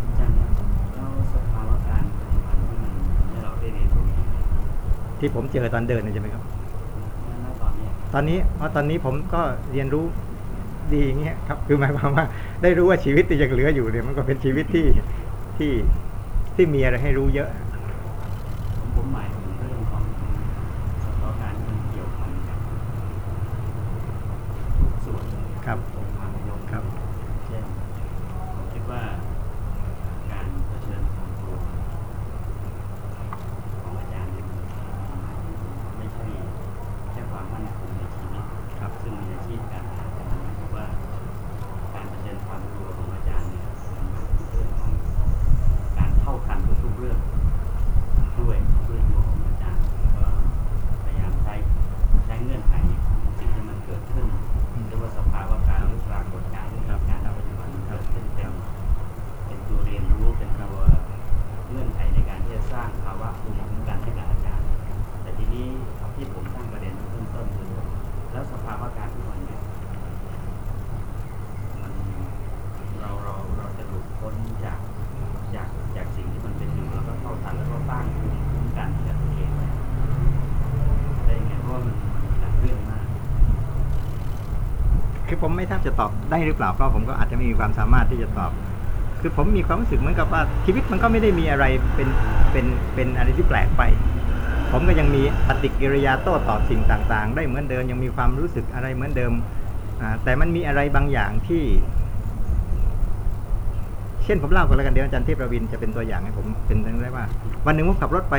อาจารย์ครับแล้วสภาวะการปัจจุบันที่มันให้เราได้เรียนรู้ ที่ผมเจอตอนเดินนะใช่ไหมครับณตอนเนี้ยตอนนี้เพราะตอนนี้ผมก็เรียนรู้ดีอย่างเงี้ยครับ คือหมายความว่าได้รู้ว่าชีวิตที่ยังเหลืออยู่เนี่ยมันก็เป็นชีวิตที่ที่ที่มีอะไรให้รู้เยอะ ผมผมหมายถึงเรื่องของสภาวะการที่มันเกี่ยวพันกับทุกส่วนเลย ครับ องค์ความยง ครับ เช่นผมคิดว่าการเผชิญความกลัวของอาจารย์เนี่ยมันไม่ใช่แค่ความมั่นคงในชีวิต ครับ ซึ่งมีอาชีพการงานแต่มันหมายถึงว่าการเผชิญความกลัวของอาจารย์เนี่ยมันหมายถึงเรื่องของการเท่าทันทุกๆเรื่องด้วยด้วยตัวของอาจารย์แล้วก็พยายามใช้ใช้เงื่อนไขของสิ่งที่มันเกิดขึ้นหรือว่าสภาวะการหรือปรากฏการณ์หรือเหตุการณ์ในปัจจุบันมันเกิดขึ้นเป็นเป็นตัวเรียนรู้เป็นตัวเงื่อนไขในการที่จะสร้างภาวะภูมิคุ้มกันให้กับอาจารย์ แต่ทีนี้ที่ผมตั้งประเด็นไว้เบื้องต้นคือแล้วสภาวะการทุกวันเนี่ยมันเราเราเราจะหลุดพ้นจากจากจากสิ่งที่มันเป็นอยู่แล้วก็เท่าทันแล้วก็สร้างภูมิคุ้มกันให้กับตัวเองไว้ได้ยังไงเพราะว่ามันมันหลายเรื่องมาก คือผมไม่ทราบจะตอบ ได้หรือเปล่าเพราะผมก็อาจจะไม่มีความสามารถที่จะตอบ คือผมมีความรู้สึกเหมือนกับว่าชีวิตมันก็ไม่ได้มีอะไรเป็นเป็นเป็นอะไรที่แปลกไป ผมก็ยังมีปฏิกิริยาโต้ตอบสิ่งต่างๆ ได้เหมือนเดิมยังมีความรู้สึกอะไรเหมือนเดิมแต่มันมีอะไรบางอย่างที่ เช่นผมเล่ากันแล้วกันเดี๋ยวอาจารย์เทพประวินจะเป็นตัวอย่างให้ผมเป็นเรื่องได้ว่า วันหนึ่งผมขับรถไป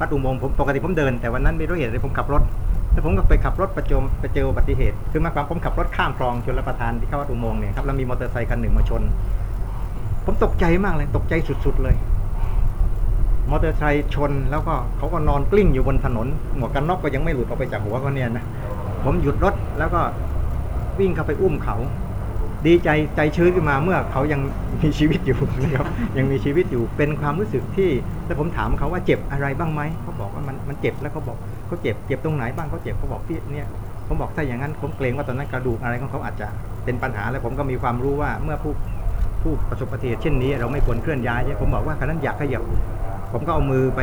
วัดอุโมงค์ผมปกติผมเดิน แต่วันนั้นไม่รู้เหตุอะไรผมขับรถ แล้วผมก็ไปขับรถประจมไปเจออุบัติเหตุ คือมาความผมขับรถข้ามคลองชลประทานที่เข้าวัดอุโมงค์เนี่ยครับแล้วมีมอเตอร์ไซค์คันหนึ่งมาชน ผมตกใจมากเลย ตกใจสุดๆเลย มอเตอร์ไซค์ชนแล้วก็เขาก็นอนกลิ้งอยู่บนถนน หมวกกันน็อกก็ยังไม่หลุดออกไปจากหัวเขาเนี่ยนะผมหยุดรถแล้วก็วิ่งเข้าไปอุ้มเขา ดีใจใจชื้นขึ้นมาเมื่อเขายังมีชีวิตอยู่นะครับ ยังมีชีวิตอยู่เป็นความรู้สึกที่ แล้วผมถามเขาว่าเจ็บอะไรบ้างไหมเขาบอกว่ามันมันเจ็บแล้วเขาบอก เขาเจ็บเจ็บตรงไหนบ้างเขาเจ็บเขาบอกพี่เนี่ยผมบอกถ้าอย่างนั้นผมเกรงว่าตอนนั้นกระดูกอะไรของเขาอาจจะเป็นปัญหาแล้วผมก็มีความรู้ว่าเมื่อผู้ผู้ประสบอุบัติเหตุเช่นนี้ เราไม่ควรเคลื่อนย้ายใช่ไหมผมบอกว่าขณะนั้นอยากขยับผมก็เอามือไป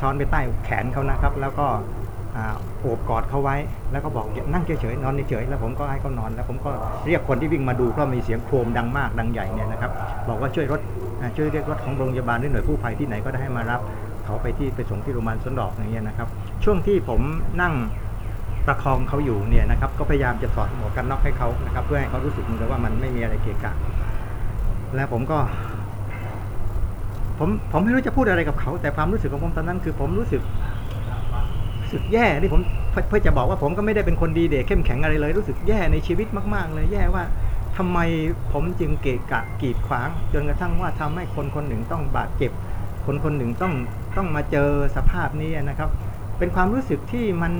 ช้อนไปใต้แขนเขานะครับ แล้วก็โอบกอดเขาไว้ แล้วก็บอกนั่งเฉยๆนอนเฉยๆแล้วผมก็ให้เขานอน แล้วผมก็เรียกคนที่วิ่งมาดูเพราะมีเสียงโครมดังมากดังใหญ่เนี่ยนะครับ บอกว่าช่วยรถช่วยเรียกรถของโรงพยาบาลหรือหน่วยกู้ภัยที่ไหนก็ได้ให้มารับ เขาไปที่ไปส่งที่โรงพยาบาลสนดอกอย่างเงี้ยนะครับ ช่วงที่ผมนั่งประคองเขาอยู่เนี่ยนะครับ ก็พยายามจะถอดหมวกกันน็อกให้เขานะครับ เพื่อให้เขารู้สึกเหมือนกับว่ามันไม่มีอะไรเกะกะแล้วผมก็ผมผมไม่รู้จะพูดอะไรกับเขา แต่ความรู้สึกของผมตอนนั้นคือผมรู้สึกรู้สึกแย่ที่ผมเพื่อจะบอกว่าผมก็ไม่ได้เป็นคนดีเด่เข้มแข็งอะไรเลย รู้สึกแย่ในชีวิตมาก ๆ เลยแย่ว่าทำไมผมจึงเกะกะกีดขวาง จนกระทั่งว่าทำให้คนคนหนึ่งต้องบาดเจ็บ คนคนหนึ่งต้อง ต้องมาเจอสภาพนี้นะครับ เป็นความรู้สึกที่มัน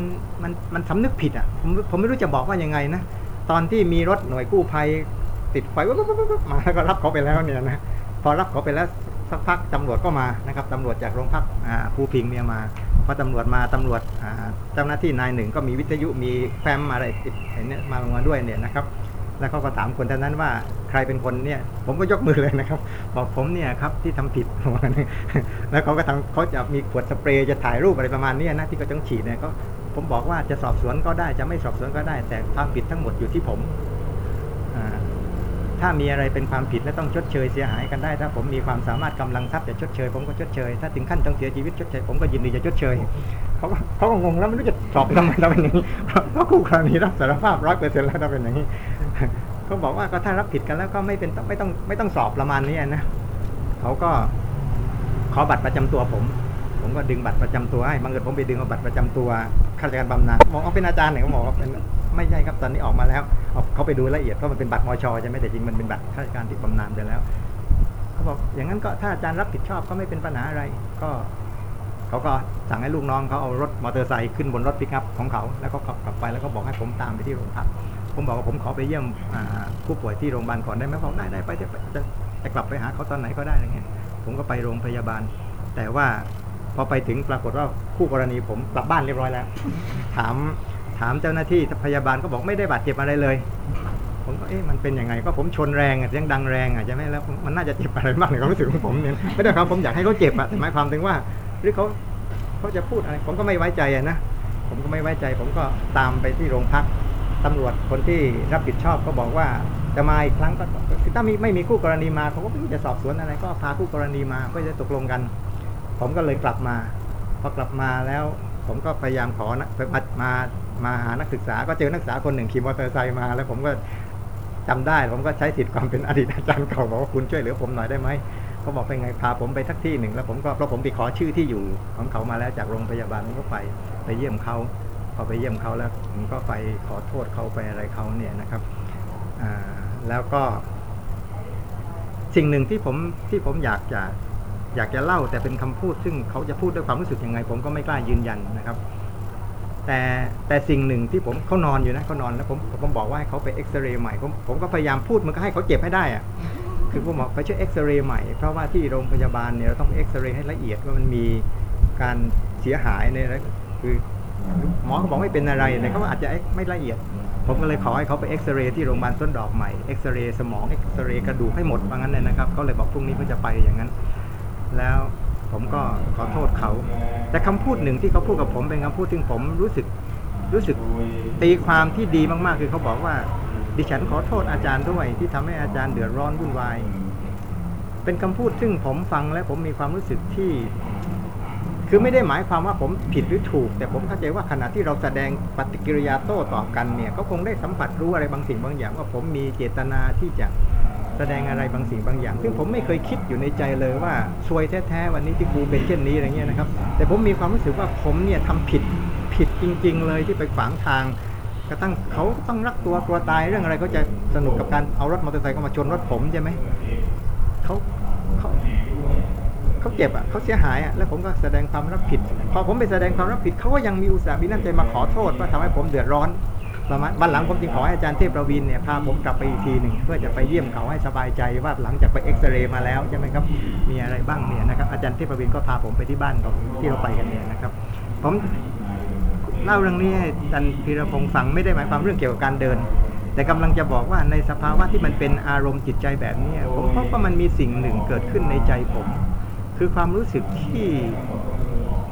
มันมันสำนึกผิดอะผมผมไม่รู้จะบอกว่ายังไงนะตอนที่มีรถหน่วยกู้ภัยติดไฟมาแล้วก็รับเขาไปแล้วเนี่ยนะพอรับเขาไปแล้วสักพักตำรวจก็มานะครับตำรวจจากโรงพักภูพิงเนี่ยมาพอตำรวจมาตำรวจเจ้าหน้าที่นายหนึ่งก็มีวิทยุมีแฟ้มอะไรติดเนี่ยมามาด้วยเนี่ยนะครับ แล้วเขาก็ถามคนท่านนั้นว่าใครเป็นคนเนี่ยผมก็ยกมือเลยนะครับบอกผมเนี่ยครับที่ทำผิดประมาณนี้แล้วเขาก็ทำเขาจะมีขวดสเปรย์จะถ่ายรูปอะไรประมาณนี้นะที่เขาต้องฉีดเนี่ยก็ผมบอกว่าจะสอบสวนก็ได้จะไม่สอบสวนก็ได้ แต่ความผิดทั้งหมดอยู่ที่ผมถ้ามีอะไรเป็นความผิดและต้องชดเชยเสียหายกันได้ ถ้าผมมีความสามารถกำลังทรัพย์จะชดเชยผมก็ชดเชยถ้าถึงขั้นต้องเสียชีวิตชดเชยผมก็ยินดีจะชดเชยเขาก็เขาก็งงแล้วไม่รู้จะสอบทำไมทำเป็นอย่างนี้เพราะคู่กรณีรับสารภาพร้อยเปอร์เซ็นต์แล้วถ้าเป็นอย่างนี้ เขาบอกว่าก็ถ้ารับผิดกันแล้วก็ไม่เป็นไม่ต้องไม่ต้องสอบประมาณนี้นะเขาก็ขอบัตรประจำตัวผม ผมก็ดึงบัตรประจำตัวให้บางเอิญผมไปดึงเอาบัตรประจำตัวข้าราชการบำนาญบอกเอาเป็นอาจารย์เนี่ยเขาบอกว่าเป็นไม่ใช่ครับตอนนี้ออกมาแล้วเอาเขาไปดูละเอียดเพราะมันเป็นบัตรมชใช่ไหมแต่จริงมันเป็นบัตรข้าราชการที่บำนาญไปแล้วเขาบอกอย่างนั้นก็ถ้าอาจารย์รับผิดชอบก็ไม่เป็นปัญหาอะไร ก็เขาก็สั่งให้ลูกน้องเขาเอารถมอเตอร์ไซค์ขึ้นบนรถปิกอัพของเขา แล้วก็ขับกลับไปแล้วก็บอกให้ผมตามไปที่โรงพัก ผมบอกว่าผมขอไปเยี่ยมผู้ป่วยที่โรงพยาบาลก่อนได้ไหมบอกได้ได้ไปจะจะกลับไปหาเขาตอนไหนก็ได้อะไรเงี้ยผมก็ไปโรงพยาบาล แต่ว่าพอไปถึงปรากฏว่าคู่กรณีผมกลับบ้านเรียบร้อยแล้ว ถามถามเจ้าหน้าที่พยาบาลก็บอกไม่ได้บาดเจ็บอะไรเลย ผมก็เอ๊ะมันเป็นยังไงก็ผมชนแรงอะเสียงดังแรงอะใช่ไหมแล้วมันน่าจะเจ็บอะไรบ้างในความรู้สึกของผมเนี่ยไม่ได้ครับผมอยากให้เขาเจ็บอะแต่หมายความถึงว่าหรือเขาเขาจะพูดอะไรผมก็ไม่ไว้ใจอะนะผมก็ไม่ไว้ใจ ผมก็ตามไปที่โรงพัก ตำรวจคนที่รับผิดชอบก็บอกว่าจะมาอีกครั้งก็คือถ้ามีไม่มีคู่กรณีมาเขาก็ไม่รู้จะสอบสวนอะไรก็พาคู่กรณีมาก็จะตกลงกัน ผมก็เลยกลับมาพอกลับมาแล้ว ผมก็พยายามขอนะมามามาหานักศึกษาก็เจอนักศึกษาคนหนึ่งขี่มอเตอร์ไซค์มา แล้วผมก็จำได้ผมก็ใช้สิทธิ์ความเป็นอดีตอาจารย์เก่าบอกว่าคุณช่วยเหลือผมหน่อยได้ไหมเขาบอกเป็นไงพาผมไปทักที่หนึ่งแล้วผมก็เพราะผมไปขอชื่อที่อยู่ของเขามาแล้วจากโรงพยาบาลผมก็ไปไปเยี่ยมเขา พอไปเยี่ยมเขาแล้วผมก็ไปขอโทษเขาไปอะไรเขาเนี่ยนะครับแล้วก็ สิ่งหนึ่งที่ผมที่ผมอยากจะอยากจะเล่าแต่เป็นคำพูด ซึ่งเขาจะพูดด้วยความรู้สึกยังไง ผมก็ไม่กล้ายืนยันนะครับ แต่แต่สิ่งหนึ่งที่ผมเขานอนอยู่นะเขานอนแล้วผมผมบอกว่าให้เขาไปเอ็กซเรย์ใหม่ผมผมก็พยายามพูดมันก็ให้เขาเจ็บให้ได้อะคือผมบอกไปช่วยเอ็กซเรย์ใหม่เพราะว่าที่โรงพยาบาลเนี่ยเราต้องเอ็กซเรย์ให้ละเอียดว่ามันมีการเสียหายในอะไรคือ หมอเขาบอกไม่เป็นอะไรแต่เขาอาจจะไม่ละเอียด ผมก็เลยขอให้เขาไปเอ็กซเรย์ที่โรงพยาบาลต้นดอกใหม่เอ็กซเรย์สมองเอ็กซเรย์กระดูกให้หมดว่างั้นเลยนะครับเขาเลยบอกพรุ่งนี้เขาจะไปอย่างนั้น แล้วผมก็ขอโทษเขา แต่คำพูดหนึ่งที่เขาพูดกับผมเป็นคำพูดที่ผมรู้สึกรู้สึกตีความที่ดีมากๆ คือเขาบอกว่า ดิฉันขอโทษอาจารย์ด้วย ที่ทำให้อาจารย์เดือดร้อนวุ่นวาย เป็นคำพูดซึ่งผมฟังแล้วผมมีความรู้สึกที่ คือไม่ได้หมายความว่าผมผิดหรือถูก แต่ผมเข้าใจว่าขณะที่เราแสดงปฏิกิริยาโต้ตอบกันเนี่ยก็คงได้สัมผัสรู้อะไรบางสิ่งบางอย่าง ว่าผมมีเจตนาที่จะแสดงอะไรบางสิ่งบางอย่าง ซึ่งผมไม่เคยคิดอยู่ในใจเลยว่าซวยแท้ๆวันนี้ที่กูเป็นเช่นนี้อะไรเงี้ยนะครับ แต่ผมมีความรู้สึกว่าผมเนี่ยทำผิดผิดจริง ๆ เลยที่ไปขวางทางกระทั่งเขาต้องรักตัวกลัวตายเรื่องอะไรก็จะสนุกกับการเอารถมอเตอร์ไซค์เข้ามาชนรถผมใช่ไหมเขาเขา เขาเจ็บอะเขาเสียหายอะแล้วผมก็แสดงความรับผิด พอผมไปแสดงความรับผิดเขาก็ยังมีอุตส่าห์มีน้ำใจมาขอโทษว่าทำให้ผมเดือดร้อนประมาณวันหลังผมจึงขอให้อาจารย์เทพประวินเนี่ยพาผมกลับไปอีกทีหนึ่งเพื่อจะไปเยี่ยมเขาให้สบายใจว่าหลังจากไปเอ็กซเรย์มาแล้วใช่ไหมครับมีอะไรบ้างเนี่ยนะครับอาจารย์เทพประวินก็พาผมไปที่บ้านเขาที่เราไปกันเนี่ยนะครับ ผมเล่าเรื่องนี้ให้อาจารย์พีรพงศ์ฟังไม่ได้หมายความเรื่องเกี่ยวกับการเดิน แต่กำลังจะบอกว่าในสภาวะที่มันเป็นอารมณ์จิตใจแบบนี้ผมพบว่ามันมีสิ่งหนึ่งเกิดขึ้นในใจผม คือความรู้สึกที่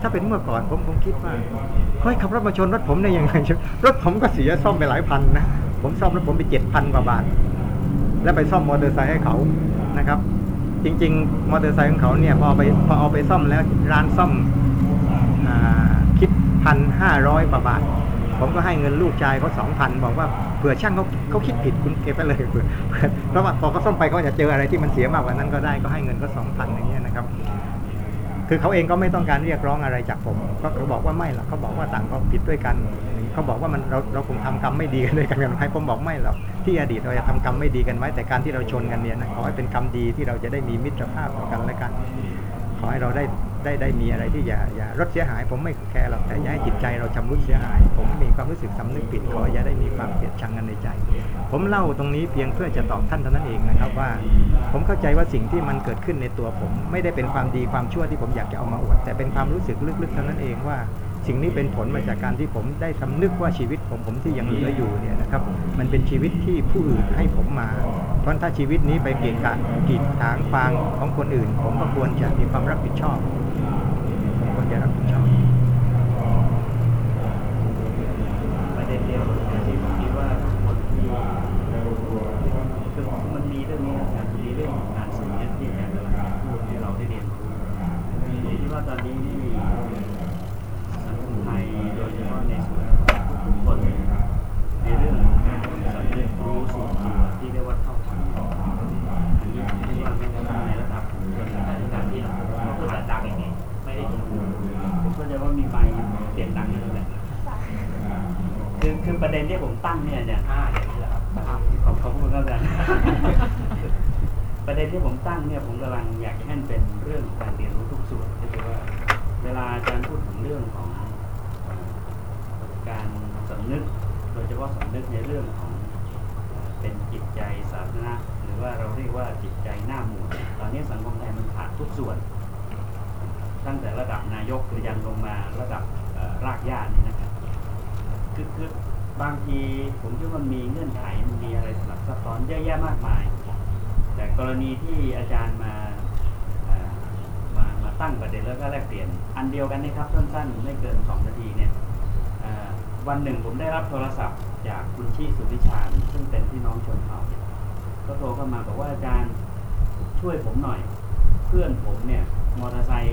ถ้าเป็นเมื่อก่อนผมคงคิดว่าเฮ้ยขับรถมาชนรถผมได้ยังไงรถผมก็เสียซ่อมไปหลายพันนะผมซ่อมรถผมไปเจ็ดพันกว่าบาท แล้วไปซ่อมมอเตอร์ไซค์ให้เขานะครับ จริง ๆ มอเตอร์ไซค์ของเขาเนี่ยพอไปพอเอาไปซ่อมแล้วร้านซ่อมอคิดพันห้าร้อยกว่าบาท ผมก็ให้เงินลูกชายเขาสองพันบอกว่าเผื่อช่างเขาเขาคิดผิดคุณเก็บไปเลยเผื่อเพราะว่าพอเขาซ่อมไปเขาอาจจะเจออะไรที่มันเสียมากกว่านั้นก็ได้ก็ให้เงินก็สองพันอย่างเงี้ยนะครับ คือเขาเองก็ไม่ต้องการเรียกร้องอะไรจากผม ก็เขาบอกว่าไม่หรอกเขาบอกว่าต่างก็ผิดด้วยกันเขาบอกว่ามันเราเราคงทำกรรมไม่ดีกันด้วยกันกันไว้ผมบอกไม่หรอกที่อดีตเราจะทำกรรมไม่ดีกันไว้แต่การที่เราชนกันเนี่ยนะขอให้เป็นกรรมดีที่เราจะได้มีมิตรภาพต่อกันและกัน ขอให้เราได้ ได้ได้มีอะไรที่อย่าอย่ารถเสียหาย ผมไม่แคร์หรอกแต่อย่าให้จิตใจเราชำรุดเสียหาย ผมมีความรู้สึกสำนึกผิดขออย่าได้มีความเกลียดชังกันในใจ ผมเล่าตรงนี้เพียงเพื่อจะตอบท่านเท่านั้นเองนะครับว่า ผมเข้าใจว่าสิ่งที่มันเกิดขึ้นในตัวผม ไม่ได้เป็นความดีความชั่วที่ผมอยากจะเอามาอวดแต่เป็นความรู้สึกลึกๆเท่านั้นเองว่าสิ่งนี้เป็นผลมาจากการที่ผมได้สำนึกว่าชีวิตผมผมที่ยังเหลืออยู่เนี่ยนะครับ มันเป็นชีวิตที่ผู้อื่นให้ผมมา เพราะถ้าชีวิตนี้ไปเกียกะกีดถางฟางของคนอื่น ผมก็ควรจะมีความรับผิดชอบ ผมค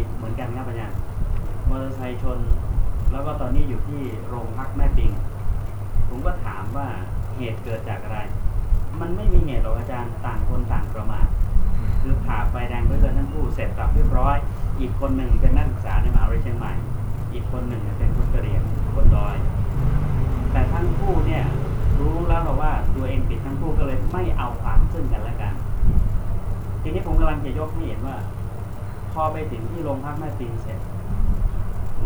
เตอร์ไซค์เหมือนกันครับอาจารย์มอเตอร์ไซค์ชน แล้วก็ตอนนี้อยู่ที่โรงพักแม่ปิง ผมก็ถามว่าเหตุเกิดจากอะไร มันไม่มีเหตุหรอกอาจารย์ต่างคนต่างประมาทคือผ่าไฟแดงไปเลยทั้งคู่เสร็จกลับเรียบร้อย อีกคนหนึ่งเป็นนักศึกษาในมหาวิทยาลัยเชียงใหม่ อีกคนหนึ่งเป็นคนเหรี่ยงคนดอย แต่ทั้งคู่เนี่ยรู้แล้วหรอว่าตัวเองผิดทั้งคู่ก็เลยไม่เอาความซึ่งกันและกัน ทีนี้ผมกำลังจะยกให้เห็นว่า พอไปถึงที่โรงพักแม่ปิงเสร็จ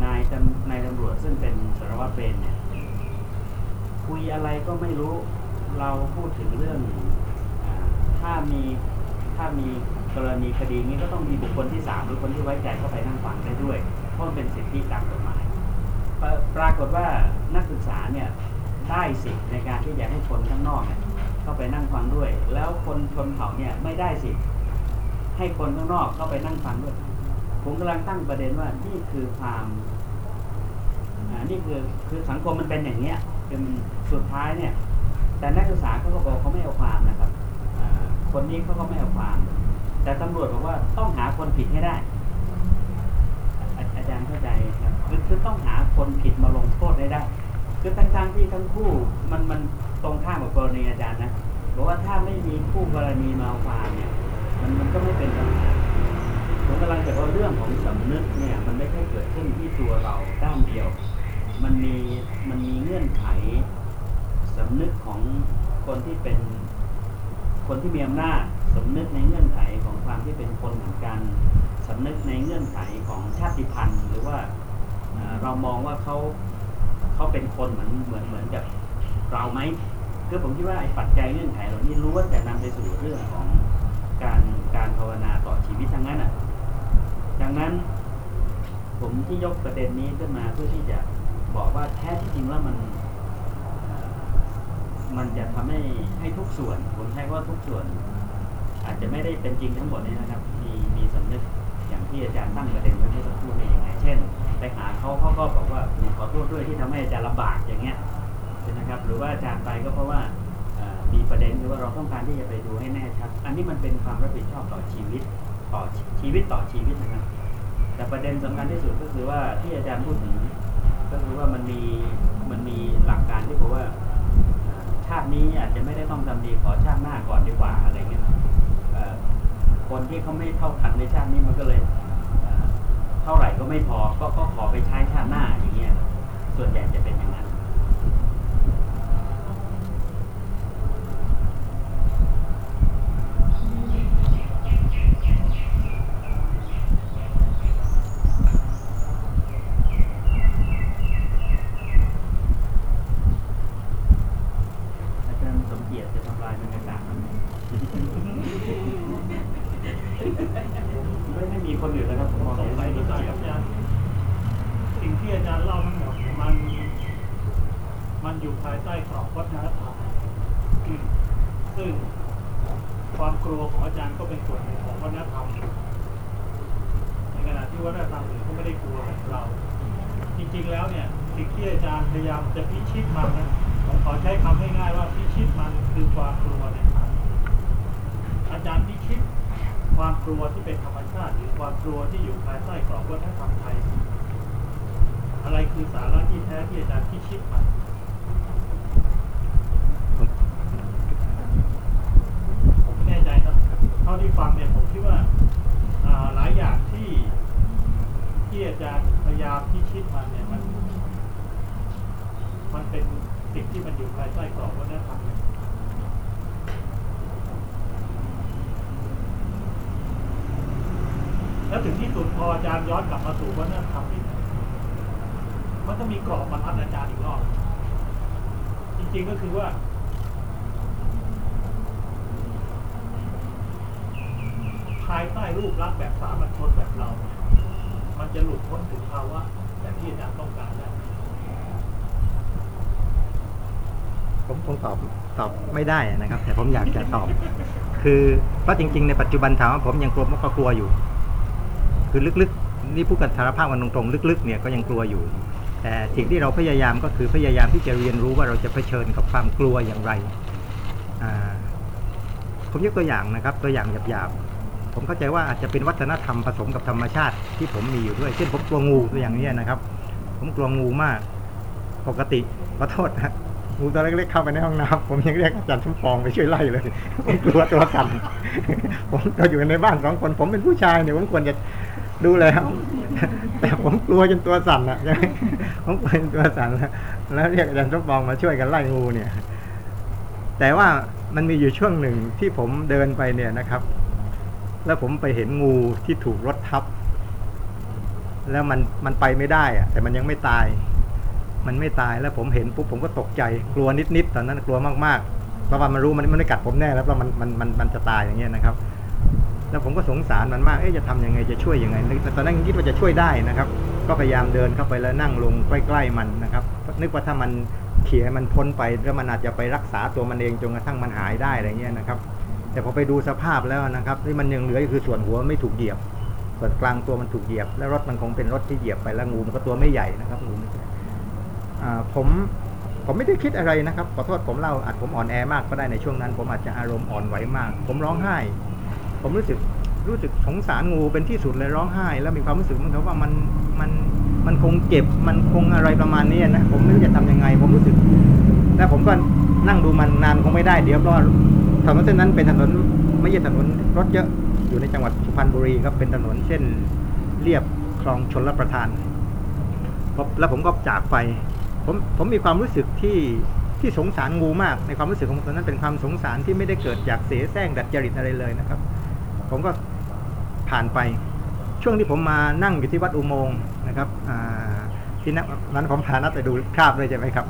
นายตำนายตำรวจซึ่งเป็นสารวัตรเวรเนี่ย คุยอะไรก็ไม่รู้ เราพูดถึงเรื่องอถ้ามีถ้ามีกรณีคดีนี้ก็ต้องมีบุคคลที่สามหรือคนที่ไว้ใจเข้าไปนั่งฟังได้ด้วย เพราะมันเป็นสิทธิตามกฎหมายปรปรากฏว่านักศึกษาเนี่ยได้สิทธิในการที่จะให้คนข้างนอกเนี่ยเข้าไปนั่งฟังด้วย แล้วคนชนเผ่าเนี่ยไม่ได้สิทธิ ให้คนข้างนอกเข้าไปนั่งฟังด้วย ผมกำลังตั้งประเด็นว่านี่คือความนี่คือคือสังคมมันเป็นอย่างเนี้ยเป็นสุดท้ายเนี่ย แต่นักศึกษาเขาก็บอกเขาไม่เอาความนะครับคนนี้เขาก็ไม่เอาความ แต่ตำรวจบอกว่าต้องหาคนผิดให้ได้ อาจารย์เข้าใจครับคือคือต้องหาคนผิดมาลงโทษให้ได้ คือทั้งทที่ทั้งคู่มันมันตรงข้ามกับกรณีอาจารย์นะบอกว่าถ้าไม่มีคู่กรณีมาเอาความเนี่ย มันมันก็ไม่เป็นปัญหาผมกำลังจะว่าเรื่องของสำนึกเนี่ย มันไม่ใช่เกิดขึ้นที่ตัวเราด้านเดียว มันมีมันมีเงื่อนไขสำนึกของคนที่เป็นคนที่มีอำนาจสำนึกในเงื่อนไขของความที่เป็นคนเหมือนกันสำนึกในเงื่อนไขของชาติพันธุ์ หรือว่าเรามองว่าเขาเขาเป็นคนเหมือนเหมือนเหมือนกับเราไหมคือผมคิดว่าไอ้ปัจจัยเงื่อนไขเหล่านี้ล้วนแต่นำไปสู่เรื่องของ การการภาวนาต่อชีวิตทั้งนั้นอะ ดังนั้น ผมที่ยกประเด็นนี้ขึ้นมาเพื่อที่จะบอกว่าแท้ที่จริงแล้วมัน มันจะทำให้ให้ทุกส่วน ผมใช้ว่าทุกส่วน อาจจะไม่ได้เป็นจริงทั้งหมดนี้นะครับ มีมีสำนึกอย่างที่อาจารย์ตั้งประเด็นไว้เมื่สักครู่นี้ยังไงเช่นไปหาเขาเขาก็บอกว่าขอโทษด้วยที่ทำให้อาจารย์ลำบากอย่างเงี้ยใช่ไหมครับ หรือว่าอาจารย์ไปก็เพราะว่า มีประเด็นคือว่าเราต้องการที่จะไปดูให้แน่ชัด อันนี้มันเป็นความรับผิดชอบต่อชีวิตต่อชีวิตต่อชีวิตนะครับ แต่ประเด็นสำคัญที่สุดก็คือว่าที่อาจารย์พูดถึงก็คือว่ามันมีมันมีหลักการที่บอกว่า ชาตินี้อาจจะไม่ได้ต้องทำดีขอชาติหน้าก่อนดีกว่าอะไรเงี้ยคนที่เขาไม่เท่าทันในชาตินี้มันก็เลยเอ่อเท่าไหร่ก็ไม่พอก็ก็ขอไปใช้ชาติหน้าอย่างเงี้ยส่วนใหญ่จะเป็นอย่างนั้น รูปลักษณ์แบบสามัญชนแบบเราเนี่ยมันจะหลุดพ้นถึงภาวะแบบที่อาจารย์ต้องการได้ผมคงตอบตอบไม่ได้นะครับ แต่ผมอยากจะตอบ คือเพราะจริง ๆ ในปัจจุบันถามว่าผมยังกลัวก็กลัวอยู่ คือลึกๆนี่พูดกันสารภาพกันตรงๆลึก ๆ เนี่ยก็ยังกลัวอยู่ แต่สิ่งที่เราพยายามก็คือพยายามที่จะเรียนรู้ว่าเราจะเผชิญกับความกลัวอย่างไรผมยกตัวอย่างนะครับ ตัวอย่างหยาบๆ ผมเข้าใจว่าอาจจะเป็นวัฒนธรรมผสมกับธรรมชาติที่ผมมีอยู่ด้วย เช่นผมกลัวงูตัวอย่างนี้นะครับ ผมกลัวงูมาก ปกติขอโทษนะงูตัวเล็กๆเข้าไปในห้องน้ำผมยังเรียกอาจารย์ชุมฟองไปช่วยไล่เลยผมกลัวตัวสั่นผมเราอยู่ในบ้านสองคนผมเป็นผู้ชายเนี่ยผมควรจะดูแลแต่ผมกลัวจนตัวสั่นอะผมกลัวจนตัวสั่นแล้วแล้วเรียกอาจารย์ชุมฟองมาช่วยกันไล่งูเนี่ย แต่ว่ามันมีอยู่ช่วงหนึ่งที่ผมเดินไปเนี่ยนะครับ แล้วผมไปเห็นงูที่ถูกรถทับ แล้วมันมันไปไม่ได้อะแต่มันยังไม่ตาย มันไม่ตายแล้วผมเห็นปุ๊บผมก็ตกใจกลัวนิดๆตอนนั้นกลัวมากๆเพราะว่ามันรู้มันมันไม่กัดผมแน่แล้วเพราะมันมันมันมันจะตายอย่างเงี้ยนะครับ แล้วผมก็สงสารมันมากเอ๊ะจะทำยังไงจะช่วยยังไงตอนนั้นคิดว่าจะช่วยได้นะครับ ก็พยายามเดินเข้าไปแล้วนั่งลงใกล้ๆมันนะครับ นึกว่าถ้ามันเขี่ยมันพ้นไปแล้วมันอาจจะไปรักษาตัวมันเองจนกระทั่งมันหายได้อะไรเงี้ยนะครับ แต่พอไปดูสภาพแล้วนะครับที่มันยังเหลือคือส่วนหัวไม่ถูกเหยียบ ส่วนกลางตัวมันถูกเหยียบ แล้วรถมันคงเป็นรถที่เหยียบไปแล้วงูมันก็ตัวไม่ใหญ่นะครับงูผมผมไม่ได้คิดอะไรนะครับขอโทษผมเล่าอาจผมอ่อนแอมากก็ได้ในช่วงนั้น ผมอาจจะอารมณ์อ่อนไหวมาก ผมร้องไห้ ผมรู้สึกรู้สึกสงสารงูเป็นที่สุดเลยร้องไห้ แล้วมีความรู้สึกเหมือนกับว่ามันมันมันคงเจ็บมันคงอะไรประมาณนี้นะผมไม่รู้จะทำยังไง ผมรู้สึก แล้วผมก็นั่งดูมันนานคงไม่ได้เดี๋ยวเพราะถนนเส้นนั้นเป็นถนนไม่ใช่ถนนรถเยอะอยู่ในจังหวัดสุพรรณบุรีครับเป็นถนนเส้นเรียบคลองชนรับประทานแล้วผมก็จากไป ผมผมมีความรู้สึกที่ที่สงสารงูมากในความรู้สึกของผมตอนนั้นเป็นความสงสารที่ไม่ได้เกิดจากเสแสร้งดัดจริตอะไรเลยนะครับ ผมก็ผ่านไป ช่วงที่ผมมานั่งอยู่ที่วัดอุโมงค์นะครับที่นั่นนั้นผมพานัดไปดูคราบเลยใช่ไหมครับ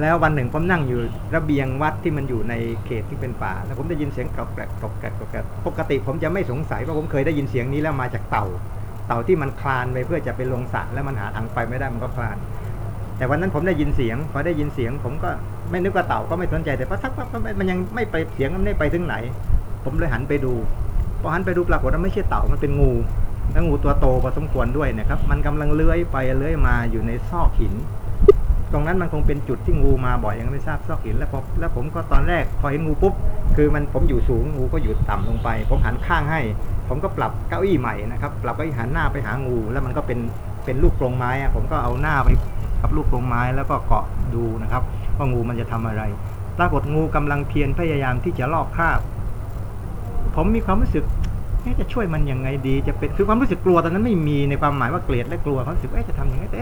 แล้ววันหนึ่งผมนั่งอยู่ระเบียงวัดที่มันอยู่ในเขตที่เป็นป่า แล้วผมได้ยินเสียงกรอบแกรกกรอบแกรกกรอบแกรกปกติผมจะไม่สงสัยเพราะผมเคยได้ยินเสียงนี้แล้วมาจากเต่า เต่าที่มันคลานไปเพื่อจะไปลงสระแล้วมันหาทางไปไม่ได้มันก็คลาน แต่วันนั้นผมได้ยินเสียงพอได้ยินเสียง ผมก็ไม่นึกว่าเต่าก็ไม่สนใจแต่พอสักพักมันยังไม่ไปเสียงมันไม่ไปถึงไหน ผมเลยหันไปดูพอหันไปดูปรากฏว่าไม่ใช่เต่ามันเป็นงูแล้วงูตัวโตพอสมควรด้วยนะครับ มันกำลังเลื้อยไปเลื้อยมาอยู่ในซอกหิน ตรงนั้นมันคงเป็นจุดที่งูมาบ่อยยังไม่ทราบซอกหินแล้วพอแล้วผมก็ตอนแรกพอเห็นงูปุ๊บคือมันผมอยู่สูงงูก็อยู่ต่ำลงไป ผมหันข้างให้ ผมก็ปรับเก้าอี้ใหม่นะครับปรับเก้าอี้หันหน้าไปหางู แล้วมันก็เป็นเป็นลูกกรงไม้อะผมก็เอาหน้าไปกับลูกกรงไม้แล้วก็เกาะดูนะครับว่างูมันจะทำอะไร ปรากฏงูกำลังเพียรพยายามที่จะลอกคราบ ผมมีความรู้สึกเอ๊ะจะช่วยมันยังไงดี จะเป็นคือความรู้สึกกลัวตอนนั้นไม่มีในความหมายว่าเกลียดและกลัวความรู้สึกว่าเอ๊ะจะทำยังไงแต่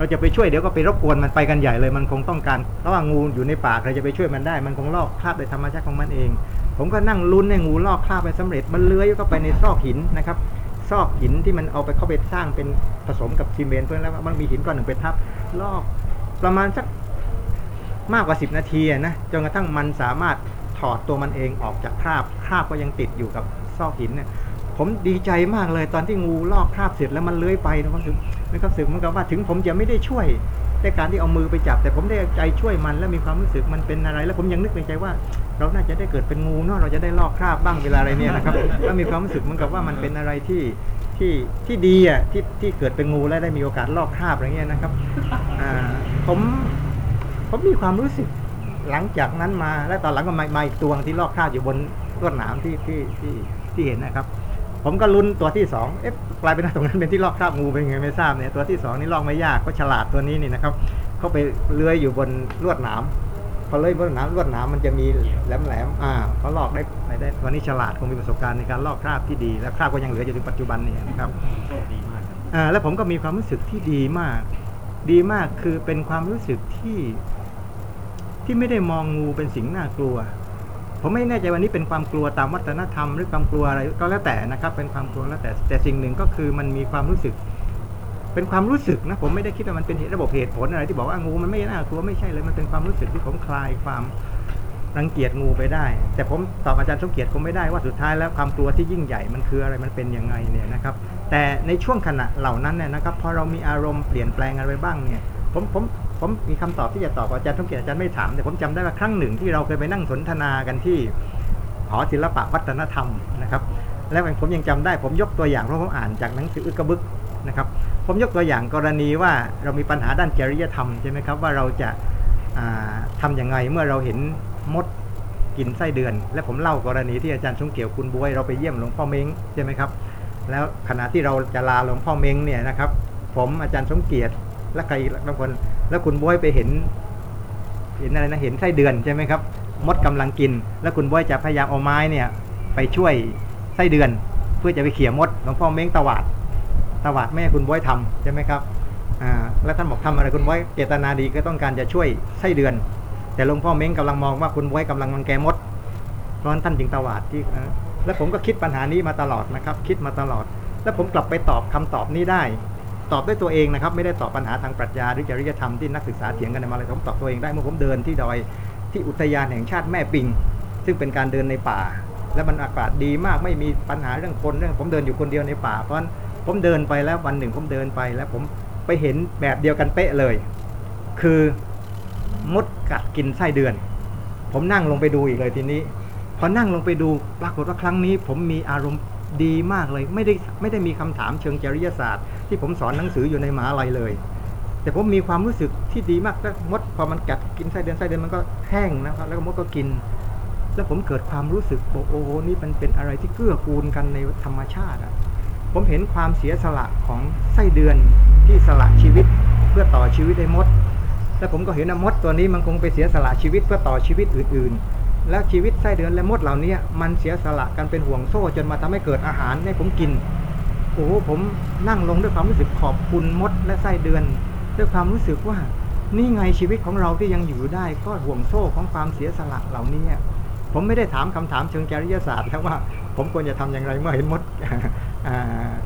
เราจะไปช่วยเดี๋ยวก็ไปรบกวนมันไปกันใหญ่เลยมันคงต้องการเพราะว่างูอยู่ในป่าใครจะไปช่วยมันได้ มันคงลอกคราบโดยธรรมชาติของมันเอง ผมก็นั่งลุ้นให้งูลอกคราบไปสำเร็จมันเลื้อยเข้าไปในซอกหินนะครับซอกหินที่มันเอาไปเข้าไปสร้างเป็นผสมกับซีเมนต์เพื่อแล้วมันมีหินก้อนหนึ่งไปทับลอกประมาณสักมากกว่า 10 นาทีนะจนกระทั่งมันสามารถถอดตัวมันเองออกจากคราบคราบก็ยังติดอยู่กับซอกหินเนี่ย ผมดีใจมากเลยตอนที่งูลอกคราบเสร็จแล้วมันเลื้อยไปนะความรู้สึกมีครู้สึกเหมือนกับว่าถึงผมจะไม่ได้ช่วยได้การที่เอามือไปจับ แต่ผมได้ใจช่วยมัน แล้วมีความรู้สึกมันเป็นอะไร แล้วผมยังนึกในใจว่า เราน่าจะได้เกิดเป็นงูเนาะเราจะได้ลอกคราบบ้างเวลาอะไรเนี่ยนะครับแล้วมีความรู้สึกเหมือนกับว่ามันเป็นอะไรที่ที่ที่ดีอะที่ที่เกิดเป็นงูแล้วได้มีโอกาสลอกคราบอะไรเงี้ยนะครับอ่าผมผมมีความรู้สึกหลังจากนั้นมา แล้วตอนหลังก็มามาอีกตัวที่ลอกคราบอยู่บนลวดหนามที่ที่ที่ที่เห็นนะครับ ผมก็ลุ้นตัวที่สองเอ๊ะกลายเป็นว่าตรงนั้นเป็นที่ลอกคราบงูเป็นไงไม่ทราบเนี่ยตัวที่สองนี่ลอกไม่ยากก็ฉลาดตัวนี้นี่นะครับเข้าไปเลื้อยอยู่บนลวดหนามพอเลื้อยบนลวดหนามลวดหนามมันจะมีแหลมแหลมๆอ่าเขาลอกได้ได้ได้ตัวนี้ฉลาดคงมีประสบการณ์ในการลอกคราบที่ดี และคราบก็ยังเหลืออยู่ถึงปัจจุบันนี่นะครับโชคดีมากครับอ่าแล้วผมก็มีความรู้สึกที่ดีมาก ดีมากคือเป็นความรู้สึกที่ที่ไม่ได้มองงูเป็นสิ่งน่ากลัว ผมไม่แน่ใจวันนี้เป็นความกลัวตามวัฒนธรรม หรือความกลัวอะไรก็แล้วแต่นะครับ เป็นความกลัวแล้วแต่แต่สิ่งหนึ่งก็คือมันมีความรู้สึก เป็นความรู้สึกนะผมไม่ได้คิดว่ามันเป็นระบบเหตุผลอะไรที่บอกว่างูมันไม่น่ากลัวไม่ใช่เลยมันเป็นความรู้สึกที่ผมคลายความรังเกียจงูไปได้ แต่ผมตอบอาจารย์สมเกียรติคงไม่ได้ว่าสุดท้ายแล้วความกลัวที่ยิ่งใหญ่มันคืออะไรมันเป็นยังไงเนี่ยนะครับ แต่ในช่วงขณะเหล่านั้นเนี่ยนะครับพอเรามีอารมณ์เปลี่ยนแปลงอะไรไปบ้างเนี่ยผมผม ผมมีคำตอบที่จะตอบอาจารย์สมเกียรติอาจารย์ไม่ถามแต่ผมจำได้ว่าครั้งหนึ่งที่เราเคยไปนั่งสนทนากันที่หอศิลปะวัฒนธรรมนะครับแล้วผมยังจำได้ผมยกตัวอย่างเพราะผมอ่านจากหนังสืออึกกบึกนะครับผมยกตัวอย่างกรณีว่าเรามีปัญหาด้านจริยธรรมใช่ไหมครับว่าเราจะอ่าทำยังไงเมื่อเราเห็นมดกินไส้เดือน และผมเล่ากรณีที่อาจารย์ชงเกี่ยวคุณบวยเราไปเยี่ยมหลวงพ่อเม้งใช่ไหมครับแล้วขณะที่เราจะลาหลวงพ่อเม้งเนี่ยนะครับผมอาจารย์สมเกียรติและใครบางคน แล้วคุณบวยไปเห็น เห็นอะไรนะเห็นไส้เดือนใช่ไหมครับ มดกำลังกิน แล้วคุณบวยจะพยายามเอาไม้เนี่ย ไปช่วยไส้เดือน เพื่อจะไปเขี่ยมดหลวงพ่อเม้งตวาดตวาดแม่คุณบวยทำใช่ไหมครับอ่าแล้วท่านบอกทำอะไรคุณบวยเจตนาดีก็ต้องการจะช่วยไส้เดือน แต่หลวงพ่อเม้งกำลังมองว่าคุณบวยกำลังรังแกมดเพราะนั้นท่านจึงตวาดที่แล้วผมก็คิดปัญหานี้มาตลอดนะครับ คิดมาตลอด แล้วผมกลับไปตอบคำตอบนี้ได้ ตอบด้วยตัวเองนะครับ ไม่ได้ตอบปัญหาทางปรัชญาหรือจริยธรรมที่นักศึกษาเถียงกันมาเลยผมตอบตัวเองได้เมื่อผมเดินที่ดอยที่อุทยานแห่งชาติแม่ปิง ซึ่งเป็นการเดินในป่า และมันอากาศดีมากไม่มีปัญหาเรื่องคนเรื่องผมเดินอยู่คนเดียวในป่า เพราะฉะนั้นผมเดินไปแล้ววันหนึ่งผมเดินไปแล้วผมไปเห็นแบบเดียวกันเป๊ะเลย คือมดกัดกินไส้เดือน ผมนั่งลงไปดูอีกเลยทีนี้ พอนั่งลงไปดูปรากฏว่าครั้งนี้ ผมมีอารมณ์ ดีมากเลยไม่ได้ไม่ได้มีคำถามเชิงจริยศาสตร์ ที่ผมสอนหนังสืออยู่ในมหาลัยเลย แต่ผมมีความรู้สึกที่ดีมากแล้วมดพอมันกัดกินไส้เดือนไส้เดือนมันก็แห้งนะครับแล้วก็มดก็กิน แล้วผมเกิดความรู้สึกโอ้โหนี่มันเป็นอะไรที่เกื้อกูลกันในธรรมชาติอะผมเห็นความเสียสละของไส้เดือนที่สละชีวิตเพื่อต่อชีวิตให้มด แล้วผมก็เห็นว่ามดตัวนี้มันคงไปเสียสละชีวิตเพื่อต่อชีวิตอื่น ๆ แล้วชีวิตไส้เดือนและมดเหล่านี้มันเสียสละกันเป็นห่วงโซ่จนมาทำให้เกิดอาหารให้ผมกินโอ้โหผมนั่งลงด้วยความรู้สึกขอบคุณมดและไส้เดือน ด้วยความรู้สึกว่านี่ไงชีวิตของเราที่ยังอยู่ได้ก็ห่วงโซ่ของความเสียสละเหล่านี้ผมไม่ได้ถามคำถามเชิงจริยศาสตร์แล้วว่า ผมควรจะทำอย่างไรเมื่อเห็นมด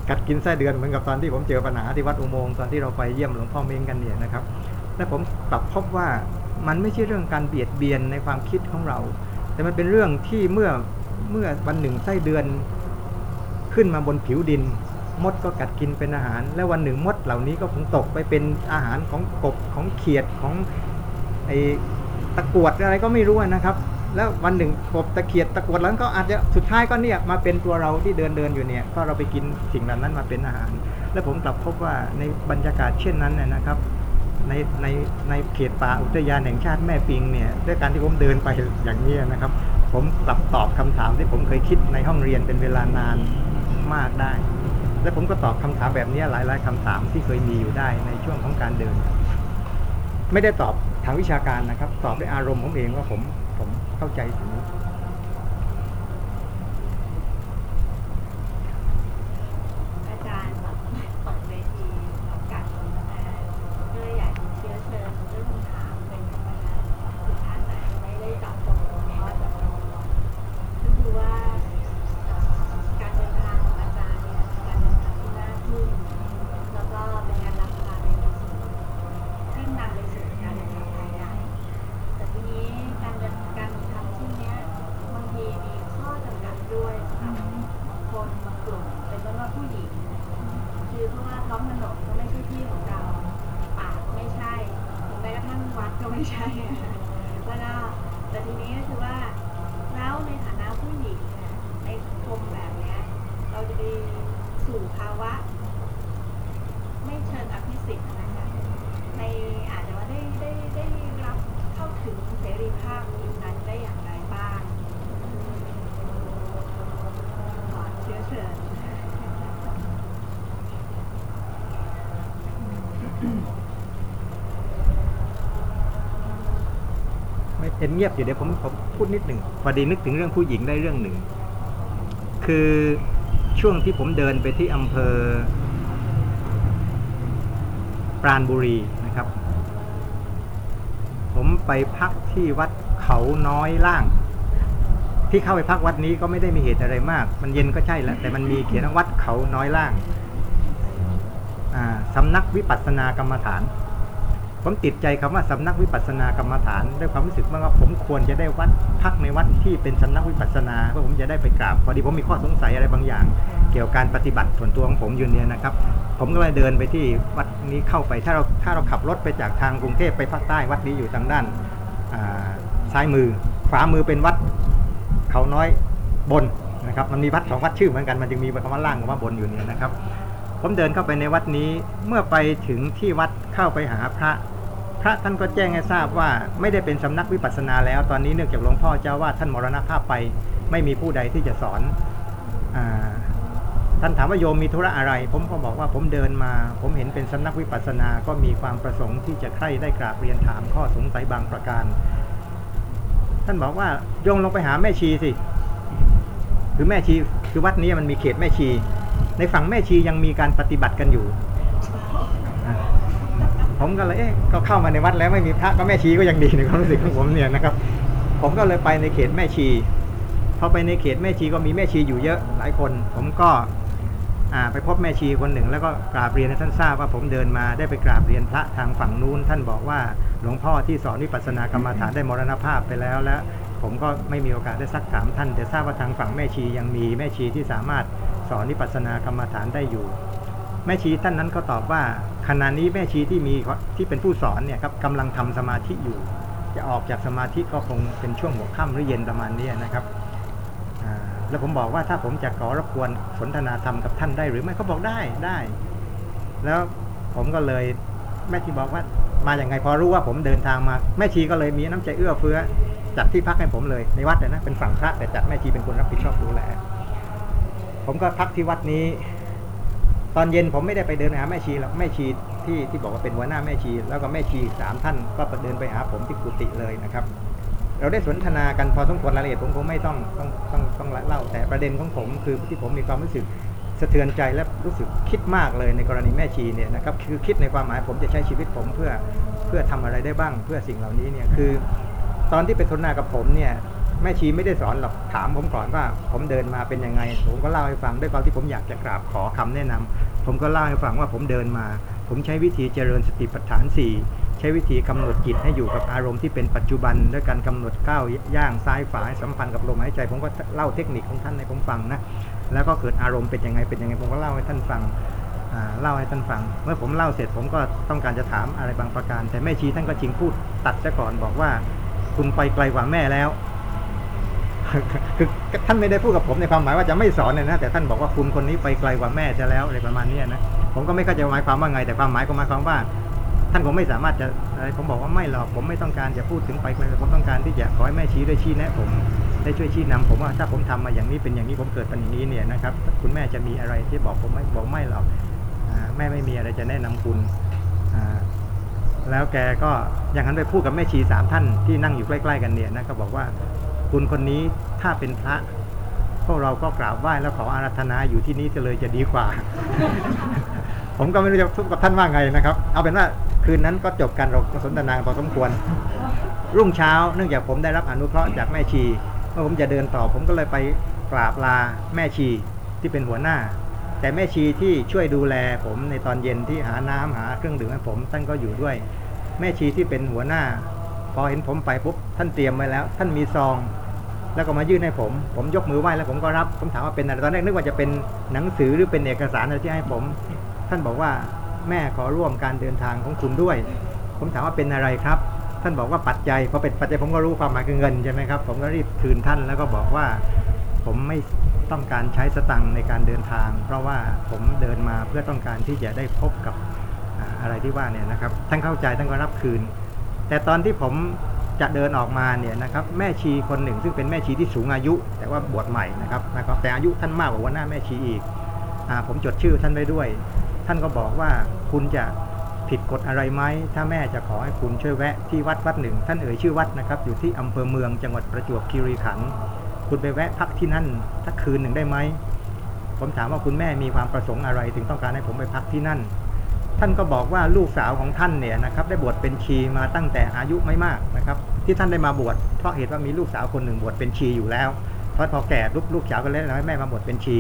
กัดกินไส้เดือนเหมือนกับตอนที่ผมเจอปัญหาที่วัดอุโมงค์ตอนที่เราไปเยี่ยมหลวงพ่อเมงกันเนี่ยนะครับ และผมกลับพบว่า มันไม่ใช่เรื่องการเบียดเบียนในความคิดของเรา แต่มันเป็นเรื่องที่เมื่อเมื่อวันหนึ่งไส้เดือนขึ้นมาบนผิวดิน มดก็กัดกินเป็นอาหาร และวันหนึ่งมดเหล่านี้ก็คงตกไปเป็นอาหารของกบของเขียดของไอตะกรวดอะไรก็ไม่รู้นะครับ แล้ววันหนึ่งกบตะเขียดตะกรวดแล้วก็อาจจะสุดท้ายก็เนี่ยมาเป็นตัวเราที่เดินเดินอยู่เนี่ยก็เราไปกินสิ่งเหล่านั้นมาเป็นอาหาร และผมกลับพบว่าในบรรยากาศเช่นนั้นเนี่ยนะครับ ในในในเขตป่าอุทยานแห่งชาติแม่ปิงเนี่ยด้วยการที่ผมเดินไปอย่างนี้นะครับ ผมกลับตอบคำถามที่ผมเคยคิดในห้องเรียนเป็นเวลานานมากได้ และผมก็ตอบคำถามแบบนี้หลาย ๆคำถามที่เคยมีอยู่ได้ในช่วงของการเดิน ไม่ได้ตอบทางวิชาการนะครับ ตอบด้วยอารมณ์ผมเองว่าผมผมเข้าใจสิ่งนี้ ท้องถนนก็ไม่ใช่ที่ของเราป่าก็ไม่ใช่หรือแม้กระทั่งวัดก็ไม่ใช่แล้วก็แต่ทีนี้ก็คือว่าเราในฐานะผู้หญิงในสังคมแบบนี้เราจะไป ห็นเงียบอยู่เดี๋ยวผมผมพูดนิดหนึ่งพอดีนึกถึงเรื่องผู้หญิงได้เรื่องหนึ่ง คือช่วงที่ผมเดินไปที่อำเภอ ปราณบุรีนะครับ ผมไปพักที่วัดเขาน้อยล่าง ที่เข้าไปพักวัดนี้ก็ไม่ได้มีเหตุอะไรมาก มันเย็นก็ใช่แล้วแต่มันมีเขียนว่าวัดเขาน้อยล่างสำนักวิปัสสนากรรมฐาน ผมติดใจคำว่าสำนักวิปัสสนากรรมฐาน ด้วยความรู้สึกว่าผมควรจะได้วัดพักในวัดที่เป็นสำนักวิปัสสนาเพื่อผมจะได้ไปกราบพอดีผมมีข้อสงสัยอะไรบางอย่าง เกี่ยวกับการปฏิบัติส่วนตัวของผมอยู่เนี่ยนะครับ ผมก็เลยเดินไปที่วัดนี้เข้าไปถ้าเราถ้าเราขับรถไปจากทางกรุงเทพไปภาคใต้วัดนี้อยู่ทางด้านาซ้ายมือขวามือเป็นวัดเขาน้อยบนนะครับมันมีวัดสองวัดชื่อเหมือนกันมันจึงมีคำว่าล่างกับว่าบนอยู่เนี่ยนะครับ ผมเดินเข้าไปในวัดนี้เมื่อไปถึงที่วัดเข้าไปหาพระ ระท่านก็แจ้งให้ทราบว่าไม่ได้เป็นสำนักวิปัสสนาแล้ว ตอนนี้เนื่องจากหลวงพ่อเจ้าวาดท่านมรณภาพไปไม่มีผู้ใดที่จะสอนอท่านถามว่าโยมมีธุระอะไร ผมก็บอกว่าผมเดินมา ผมเห็นเป็นสำนักวิปัสสนา ก็มีความประสงค์ที่จะใคร่ได้กราบเรียนถามข้อสงสัยบางประการ ท่านบอกว่าโยมลงไปหาแม่ชีสิคือแม่ชีคือวัดนี้มันมีเขตแม่ชี ในฝั่งแม่ชียังมีการปฏิบัติกันอยู่ ผมก็เลยเอ๊ะก็เข้ามาในวัดแล้วไม่มีพระก็แม่ชีก็ยังดีในความรู้สึกของผมเนี่ยนะครับ ผมก็เลยไปในเขตแม่ชีพอไปในเขตแม่ชีก็มีแม่ชีอยู่เยอะหลายคน ผมก็อ่าไปพบแม่ชีคนหนึ่ง แล้วก็กราบเรียนให้ท่านทราบว่าผมเดินมาได้ไปกราบเรียนพระทางฝั่งนู้น ท่านบอกว่าหลวงพ่อที่สอนวิปัสสนากรรมฐานได้มรณภาพไปแล้วและผมก็ไม่มีโอกาสได้ซักถามท่านแต่ทราบว่าทางฝั่งแม่ชียังมีแม่ชีที่สามารถสอนวิปัสสนากรรมฐานได้อยู่ แม่ชีท่านนั้นก็ตอบว่าขณะนี้แม่ชีที่มีที่เป็นผู้สอนเนี่ยครับกำลังทำสมาธิอยู่ จะออกจากสมาธิก็คงเป็นช่วงหัวค่ำหรือเย็นประมาณนี้นะครับแล้วผมบอกว่าถ้าผมจะขอรบกวนสนทนาธรรมกับท่านได้หรือไม่เขาบอกได้ได้ แล้วผมก็เลยแม่ชีบอกว่ามาอย่างไงพอรู้ว่าผมเดินทางมา แม่ชีก็เลยมีน้ำใจเอื้อเฟื้อจัดที่พักให้ผมเลยในวัดเลยนะเป็นฝั่งพระแต่จัดแม่ชีเป็นคนรับผิดชอบดูแลผมก็พักที่วัดนี้ ตอนเย็นผมไม่ได้ไปเดินหาแม่ชีหรอกแม่ชีที่ที่บอกว่าเป็นหัวหน้าแม่ชี แล้วก็แม่ชีสามท่านก็ไปเดินไปหาผมที่กุฏิเลยนะครับ เราได้สนทนากันพอสมควรรายละเอียดผมคงไม่ต้องต้องต้องต้องเล่าแต่ประเด็นของผมคือที่ผมมีความรู้สึกสะเทือนใจและรู้สึกคิดมากเลยในกรณีแม่ชีเนี่ยนะครับคือคิดในความหมายผมจะใช้ชีวิตผมเพื่อเพื่อทำอะไรได้บ้างเพื่อสิ่งเหล่านี้เนี่ยคือ ตอนที่ไปสนทนากับผมเนี่ย แม่ชีไม่ได้สอนหรอกถามผมก่อนว่า ผมเดินมาเป็นยังไง ผมก็เล่าให้ฟังด้วยความที่ผมอยากจะกราบขอคำแนะนำผมก็เล่าให้ฟังว่าผมเดินมา ผมใช้วิธีเจริญสติปัฏฐานสี่ใช้วิธีกำหนดจิตให้อยู่กับอารมณ์ที่เป็นปัจจุบันด้วยการกำหนดก้าวย่างซ้ายฝาให้สัมพันธ์กับลมหายใจ ผมก็เล่าเทคนิคของท่านให้ผมฟังนะแล้วก็เกิดอารมณ์เป็นยังไงเป็นยังไงผมก็เล่าให้ท่านฟังเล่าให้ท่านฟัง เมื่อผมเล่าเสร็จผมก็ต้องการจะถามอะไรบางประการ แต่แม่ชีท่านก็ชิงพูดตัดซะก่อนบอกว่า คุณไปไกลกว่าแม่แล้ว คือท่านไม่ได้พูดกับผมในความหมายว่าจะไม่สอนเลยนะแต่ท่านบอกว่าคุณคนนี้ไปไกลกว่าแม่จะแล้วอะไรประมาณนี้นะผมก็ไม่เข้าใจหมายความว่าไง แต่ความหมายก็หมายความว่า ท่านคงไม่สามารถจะอะไรผมบอกว่าไม่หรอกผมไม่ต้องการจะพูดถึงไปไกลผมต้องการที่จะขอให้แม่ชี้ได้ชี้แนะผมได้ช่วยชี้นำผมว่าถ้าผมทำมาอย่างนี้เป็นอย่างนี้ผมเกิดเป็นอย่างนี้เนี่ยนะครับ คุณแม่จะมีอะไรที่บอกผมไม่บอกไม่หรอกแม่ไม่มีอะไรจะแนะนำคุณแล้วแกก็อย่างนั้นไปพูดกับแม่ชีสามท่านที่นั่งอยู่ใกล้ ๆ กันเนี่ยนะก็บอกว่า คุณคนนี้ถ้าเป็นพระพวกเราก็กราบไหว้แล้วขออาราธนาอยู่ที่นี่จะเลยจะดีกว่า ผมก็ไม่รู้จะพูดกับท่านว่าไงนะครับ เอาเป็นว่าคืนนั้นก็จบกันเราสนทนาพอสมควร รุ่งเช้าเนื่องจากผมได้รับอนุเคราะห์จากแม่ชีเมื่อผมจะเดินต่อ ผมก็เลยไปกราบลาแม่ชีที่เป็นหัวหน้า แต่แม่ชีที่ช่วยดูแลผมในตอนเย็นที่หาน้ำหาเครื่องดื่มให้ผมท่านก็อยู่ด้วย แม่ชีที่เป็นหัวหน้า พอเห็นผมไปปุ๊บท่านเตรียมไว้แล้ว ท่านมีซอง แล้วก็มายื่นให้ผม ผมยกมือไหว้แล้วผมก็รับ ผมถามว่าเป็นอะไร ตอนแรกนึกว่าจะเป็นหนังสือหรือเป็นเอกสารอะไรที่ให้ผม ท่านบอกว่าแม่ขอร่วมการเดินทางของคุณด้วย ผมถามว่าเป็นอะไรครับ ท่านบอกว่าปัจจัย พอเป็นปัจจัยผมก็รู้ความหมายคือเงินใช่ไหมครับ ผมก็รีบคืนท่านแล้วก็บอกว่า ผมไม่ต้องการใช้สตังค์ในการเดินทาง เพราะว่าผมเดินมาเพื่อต้องการที่จะได้พบกับอ่าอะไรที่ว่าเนี่ยนะครับ ท่านเข้าใจท่านก็รับคืน แต่ตอนที่ผม จะเดินออกมาเนี่ยนะครับแม่ชีคนหนึ่ง ซึ่งเป็นแม่ชีที่สูงอายุ แต่ว่าบวชใหม่นะครับนะครับแต่อายุท่านมากกว่าหัวหน้าแม่ชีอีกอาผมจดชื่อท่านไว้ด้วย ท่านก็บอกว่าคุณจะผิดกฎอะไรไหมถ้าแม่จะขอให้คุณช่วยแวะที่วัดวัดหนึ่ง ท่านเอ่ยชื่อวัดนะครับ อยู่ที่อำเภอเมืองจังหวัดประจวบคีรีขันธ์คุณไปแวะพักที่นั่นสักคืนหนึ่งได้ไหมผมถามว่าคุณแม่มีความประสงค์อะไร ถึงต้องการให้ผมไปพักที่นั่น ท่านก็บอกว่าลูกสาวของท่านเนี่ยนะครับได้บวชเป็นชีมาตั้งแต่อายุไม่มากนะครับ ที่ท่านได้มาบวชเพราะเหตุว่ามีลูกสาวคนหนึ่งบวชเป็นชีอยู่แล้วเพราะพอแก่ลูกลูกสาวก็เลยแนะนำให้แม่มาบวชเป็นชี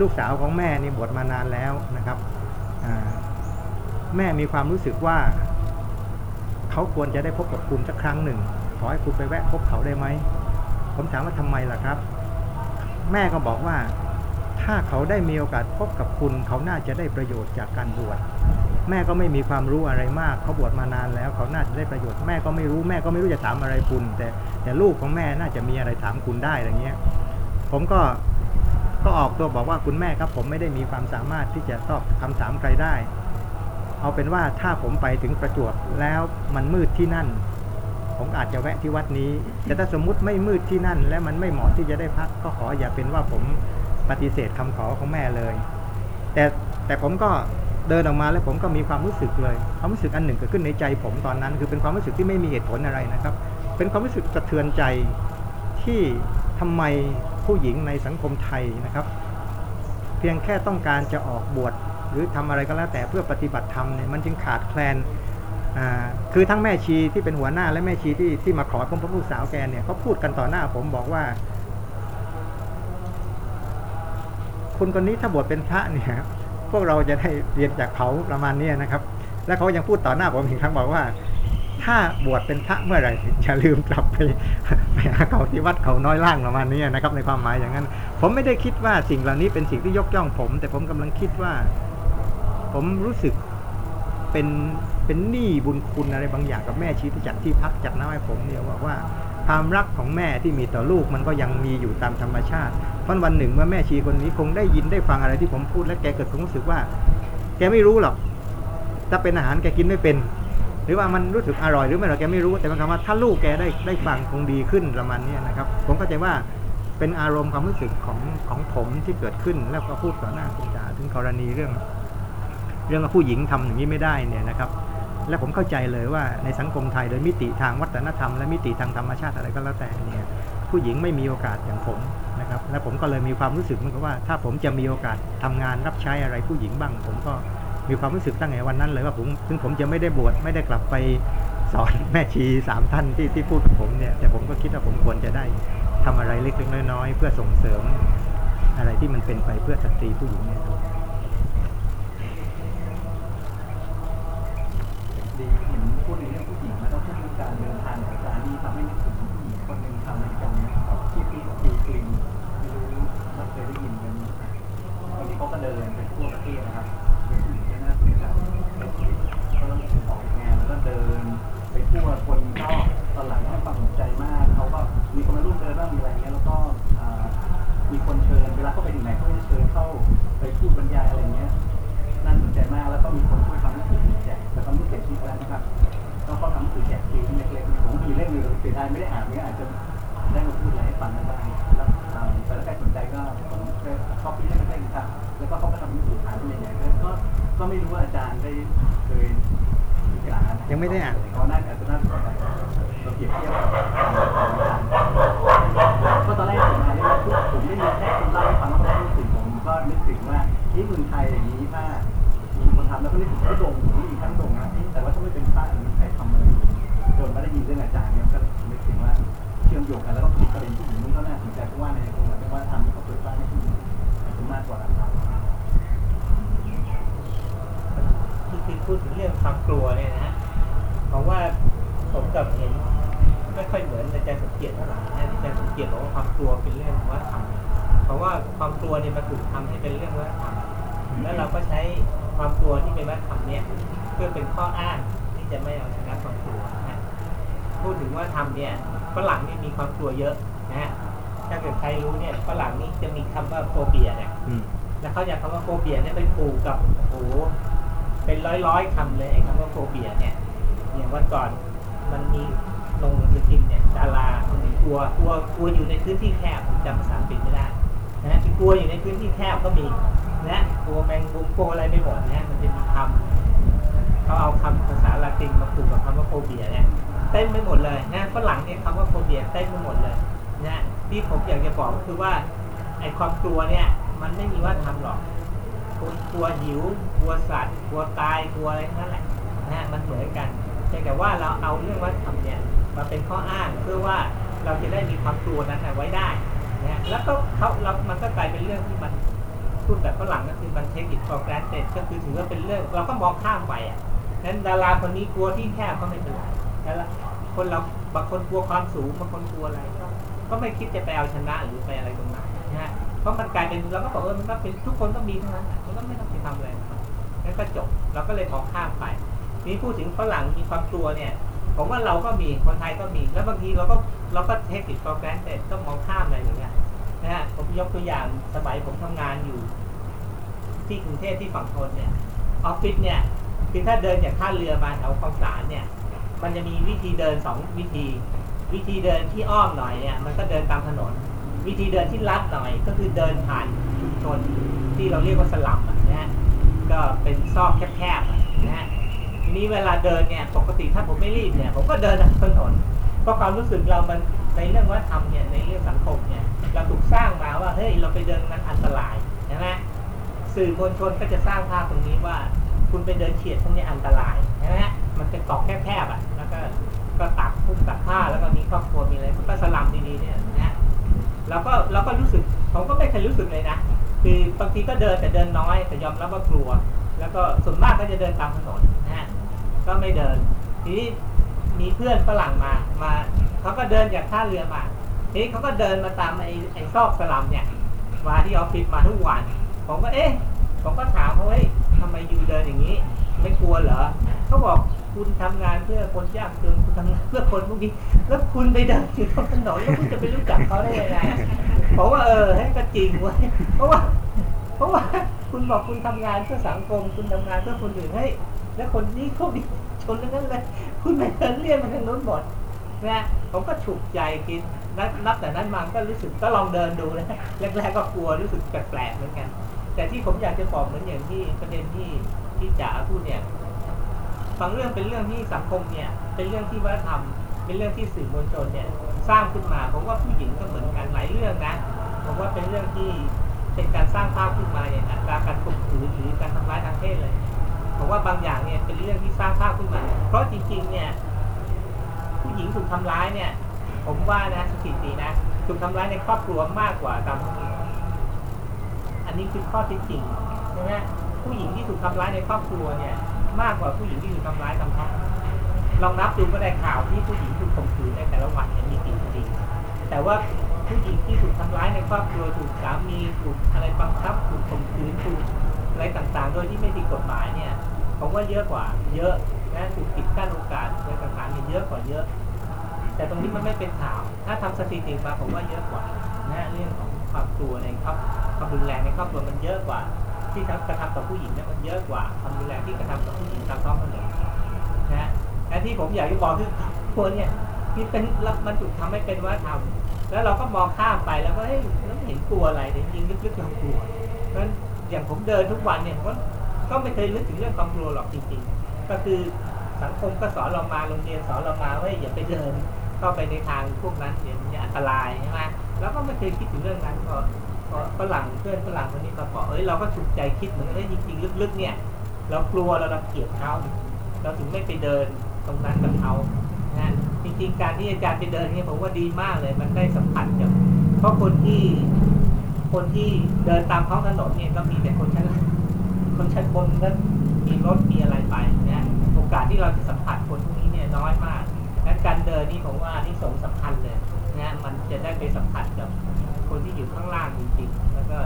ลูกสาวของแม่นี่บวชมานานแล้วนะครับแม่มีความรู้สึกว่า เขาควรจะได้พบกับคุณสักครั้งหนึ่ง ขอให้คุณไปแวะพบเขาได้ไหมผมถามว่าทำไมล่ะครับ แม่ก็บอกว่า ถ้าเขาได้มีโอกาสพบกับคุณ เขาน่าจะได้ประโยชน์จากการบวช แม่ก็ไม่มีความรู้อะไรมากเขาบวชมานานแล้วเขาน่าจะได้ประโยชน์แม่ก็ไม่รู้แม่ก็ไม่รู้จะถามอะไรคุณแต่แต่ลูกของแม่น่าจะมีอะไรถามคุณได้อะไรเงี้ย ผมก็ก็ออกตัวบอกว่าคุณแม่ครับ ผมไม่ได้มีความสามารถที่จะตอบคำถามใครได้ เอาเป็นว่าถ้าผมไปถึงประจวบแล้วมันมืดที่นั่น ผมอาจจะแวะที่วัดนี้ แต่ถ้าสมมุติไม่มืดที่นั่น และมันไม่เหมาะที่จะได้พักก็ขออย่าเป็นว่าผมปฏิเสธคำขอของแม่เลย แต่แต่ผมก็ เดินออกมาแล้วผมก็มีความรู้สึกเลย ความรู้สึกอันหนึ่งเกิดขึ้นในใจผมตอนนั้น คือเป็นความรู้สึกที่ไม่มีเหตุผลอะไรนะครับ เป็นความรู้สึกสะเทือนใจที่ทำไมผู้หญิงในสังคมไทยนะครับ เพียงแค่ต้องการจะออกบวชหรือทำอะไรก็แล้วแต่เพื่อปฏิบัติธรรมเนี่ยมันจึงขาดแคลนคือทั้งแม่ชีที่เป็นหัวหน้าและแม่ชีที่ที่มาขอผมพบลูกสาวแกเนี่ยเขาพูดกันต่อหน้าผมบอกว่าคนคนนี้ถ้าบวชเป็นพระเนี่ย พวกเราจะได้เรียนจากเขาประมาณนี้นะครับ และเขายังพูดต่อหน้าผมอีกครั้งบอกว่า ถ้าบวชเป็นพระเมื่อไหร่จะลืมกลับไปไปหาเขาที่วัดเขาน้อยล่างประมาณนี้นะครับ ในความหมายอย่างนั้น ผมไม่ได้คิดว่าสิ่งเหล่านี้เป็นสิ่งที่ยกย่องผม แต่ผมกำลังคิดว่า ผมรู้สึกเป็นเป็นหนี้บุญคุณอะไรบางอย่างกับแม่ชีที่จัดที่พักจัดน้ำให้ผมเนี่ยว่าว่า ความรักของแม่ที่มีต่อลูกมันก็ยังมีอยู่ตามธรรมชาติ เพราะวันหนึ่งเมื่อแม่ชีคนนี้คงได้ยินได้ฟังอะไรที่ผมพูดและแกเกิดความรู้สึกว่า แกไม่รู้หรอก ถ้าเป็นอาหารแกกินไม่เป็น หรือว่ามันรู้สึกอร่อยหรือไม่อร่อยแกไม่รู้ แต่มันคำว่าถ้าลูกแกได้ได้ฟังคงดีขึ้นประมาณเนี้ยนะครับ ผมเข้าใจว่าเป็นอารมณ์ความรู้สึกของของผมที่เกิดขึ้นแล้วก็พูดต่อหน้าคุณจ๋าถึงกรณีเรื่อง เรื่องผู้หญิงทำอย่างนี้ไม่ได้เนี่ยนะครับ และผมเข้าใจเลยว่าในสังคมไทยโดยมิติทางวัฒนธรรมและมิติทางธรรมชาติอะไรก็แล้วแต่เนี่ยผู้หญิงไม่มีโอกาสอย่างผมนะครับและผมก็เลยมีความรู้สึกเหมือนกับว่า ถ้าผมจะมีโอกาสทำงานรับใช้อะไรผู้หญิงบ้าง ผมก็มีความรู้สึกตั้งแต่วันนั้นเลยว่าผมถึงผมจะไม่ได้บวชไม่ได้กลับไปสอนแม่ชีสามท่านที่ที่พูดกับผมเนี่ยแต่ผมก็คิดว่าผมควรจะได้ทำอะไรเล็กๆน้อยๆเพื่อส่งเสริมอะไรที่มันเป็นไปเพื่อสตรีผู้หญิงเนี่ย ไอ้ความกลัวเนี่ย มันไม่มีว่าทำหรอกกลัวหิวกลัวสัตว์กลัวตายกลัวอะไรนั่นแหละนะมันเหมือนกันเพียงแต่ว่าเราเอาเรื่องวัฒนธรรมเนี่ยมาเป็นข้ออ้างเพื่อว่าเราจะได้มีความกลัวนั้นไว้ได้นะแล้วก็เขาเรามันก็กลายเป็นเรื่องที่มันพูดแบบฝรั่งก็คือมันเทคนิค for granted ก็คือถือว่าเป็นเรื่องเราก็มองข้ามไปอะนั้นดาราคนนี้กลัวที่แคบก็ไม่เป็นไรแต่ละคนเราบางคนกลัวความสูงบางคนกลัวอะไรก็ไม่คิดจะไปเอาชนะหรือไปอะไรตรงนั้น เพราะมันกลายเป็นเราก็บอกเออมันก็เป็นทุกคนต้องมีเทั้งนั้นมันก็ไม่ต้องไปทำอะไรนั่นก็จบเราก็เลยมองข้ามไปทีนี้พูดถึงฝรั่งมีความกลัวเนี่ยผมว่าเราก็มีคนไทยก็มี แล้วบางทีเราก็เราก็เทคนิคโปรแกรมแต่ต้องมองข้ามอะไรอย่างเงี้ยนะฮะผมยกตัวอย่างสมัยผมทำงานอยู่ ที่กรุงเทพที่ฝั่งทนเนี่ยออฟฟิศเนี่ยคือถ้าเดินจากท่าเรือมาแถวคลองสานเนี่ย มันจะมีวิธีเดินสองวิธี วิธีเดินที่อ้อมหน่อยเนี่ย มันก็เดินตามถนน วิธีเดินที่ลัดหน่อย ก็คือเดินผ่านชุมชนที่เราเรียกว่าสลับนะฮะก็เป็นซอกแคบๆนะฮะทีนี้เวลาเดินเนี่ยปกติถ้าผมไม่รีบเนี่ยผมก็เดินตามถนนเพราะความรู้สึกเรามันในเรื่องวัฒนธรรมเนี่ยในเรื่องสังคมเนี่ยเราถูกสร้างมาว่าเฮ้ยเราไปเดินมันอันตรายใช่ไหมสื่อมวลชนก็จะสร้างภาพตรงนี้ว่า คุณไปเดินเฉียดพวกนี้อันตรายใช่ไหมฮะมันเป็นตอกแคบๆอะแล้วก็ก็ตักพุ่มตักผ้าแล้วก็มีครอบครัวมีอะไรมันก็สลัมดีๆเนี่ยนะ ฮะเราก็เราก็รู้สึกผมก็ไม่เคยรู้สึกเลยนะ คือบางทีก็เดินแต่เดินน้อย แต่ยอมรับว่ากลัว แล้วก็ส่วนมากก็จะเดินตามถนนนะฮะก็ไม่เดิน ทีนี้มีเพื่อนฝรั่งมามาเขาก็เดินจากท่าเรือมาทีนี้เขาก็เดินมาตามไอ้ไอ้ซอกสลัมเนี่ยมาที่ออฟฟิศมาทุกวันผมก็เอ๊ะผมก็ถามเขาเฮ้ยทำไมยูเดินอย่างนี้ ไม่กลัวเหรอเขาบอก คุณทำงานเพื่อคนยากจนคุณทำงานเพื่อคนพวกนี้แล้วคุณไปเดินอยู่ตรงถนนแล้วคุณจะไปรู้จักเขาได้ยังไงผมว่าเออให้ก็จริงเว้ยเพราะว่า เพราะว่าคุณบอกคุณทำงานเพื่อสังคม คุณทำงานเพื่อคนอื่นเฮ้แล้วคนนี้เขาดีชนนั้นเลยคุณไปเดินเลี่ยงมันทางโน้นหมดนะผมก็ฉุกใจกินนับนับแต่นั้นมาก็รู้สึกก็ลองเดินดูนะแรกๆก็กลัวรู้สึกแปลกๆเหมือนกัน แต่ที่ผมอยากจะบอกเหมือนอย่างที่ประเด็นที่ที่จ๋าพูดเนี่ย บางเรื่องเป็นเรื่องที่สังคมเนี่ย เป็นเรื่องที่วัฒนธรรม เป็นเรื่องที่สื่อมวลชนเนี่ย สร้างขึ้นมา ผมว่าผู้หญิงก็เหมือนกันหลายเรื่องนะ ผมว่าเป็นเรื่องที่เป็นการสร้างภาพขึ้นมาอย่างอัตราการข่มขืนหรือการทำร้ายทางเพศเลยผมว่าบางอย่างเนี่ยเป็นเรื่องที่สร้างภาพขึ้นมา เพราะจริง ๆ เนี่ย ผู้หญิงถูกทำร้ายเนี่ย ผมว่านะสถิตินะถูกทำร้ายในครอบครัวมากกว่าตามอันนี้คือข้อเท็จจริงใช่ไหมผู้หญิงที่ถูกทำร้ายในครอบครัวเนี่ย มากกว่าผู้หญิงที่ถูกทำร้ายตามท้องลองนับดูก็ได้ข่าวที่ผู้หญิงถูกข่มขืนในแต่ละวันเนี่ยมีกี่คดีแต่ว่าผู้หญิงที่ถูกทำร้ายในครอบครัวถูกสามีถูกอะไรบังคับถูกข่มขืนถูกอะไรต่างๆ โดยที่ไม่ผิดกฎหมายเนี่ยผมว่าเยอะกว่า เยอะนะถูกปิดกั้นโอกาสอะไรต่างๆเนี่ยเยอะกว่าเยอะ แต่ตรงนี้มันไม่เป็นข่าว ถ้าทำสถิติมาผมว่าเยอะกว่านะเรื่องของความกลัวในครอบความรุนแรงในครอบครัวมันเยอะกว่า ที่ทำกระทำต่อผู้หญิงเนี่ยมันเยอะกว่าความรุนแรงที่กระทำต่อผู้หญิงตามท้องถนนนะฮะและที่ผมอยากจะบอกคือคนเนี่ยที่เป็นรับมันถูกทำให้เป็นวัฒนธรรมแล้วเราก็มองข้ามไปแล้วก็เฮ้ยแล้วไม่เห็นกลัวอะไรแต่จริงๆลึกๆเรากลัวเพราะฉะนั้นอย่างผมเดินทุกวันเนี่ยผมก็ก็ไม่เคยนึกถึงเรื่องความกลัวหรอกจริง ๆ ก็คือสังคมก็สอนเรามาโรงเรียนสอนเรามาว่าอย่าไปเดินเข้าไปในทางพวกนั้นเดี๋ยวมันจะอันตรายใช่ไหมแล้วก็ไม่เคยคิดถึงเรื่องนั้นพอพอ ฝรั่งเพื่อนฝรั่งคนนี้ก็บอกเอ้ยเราก็ฉุกใจคิดเหมือนกันเอ้ยจริงๆลึกๆ เนี่ย เรากลัวเรารังเกียจเขาเราถึงไม่ไปเดินตรงนั้นกับเขานะจริงๆ การที่อาจารย์ไปเดินเนี่ยผมว่าดีมากเลย มันได้สัมผัสกับเพราะคนที่คนที่เดินตามท้องถนนเนี่ยก็มีแต่คนชั้นคนชั้นบนนั้นมีรถมีอะไรไปนะโอกาสที่เราจะสัมผัสคนพวกนี้เนี่ยน้อยมากงั้นการเดินนี่ผมว่านี่สงส์สำคัญเลยนะมันจะได้ไปสัมผัสกับ คนที่อยู่ข้างล่างจริงๆ แล้วก็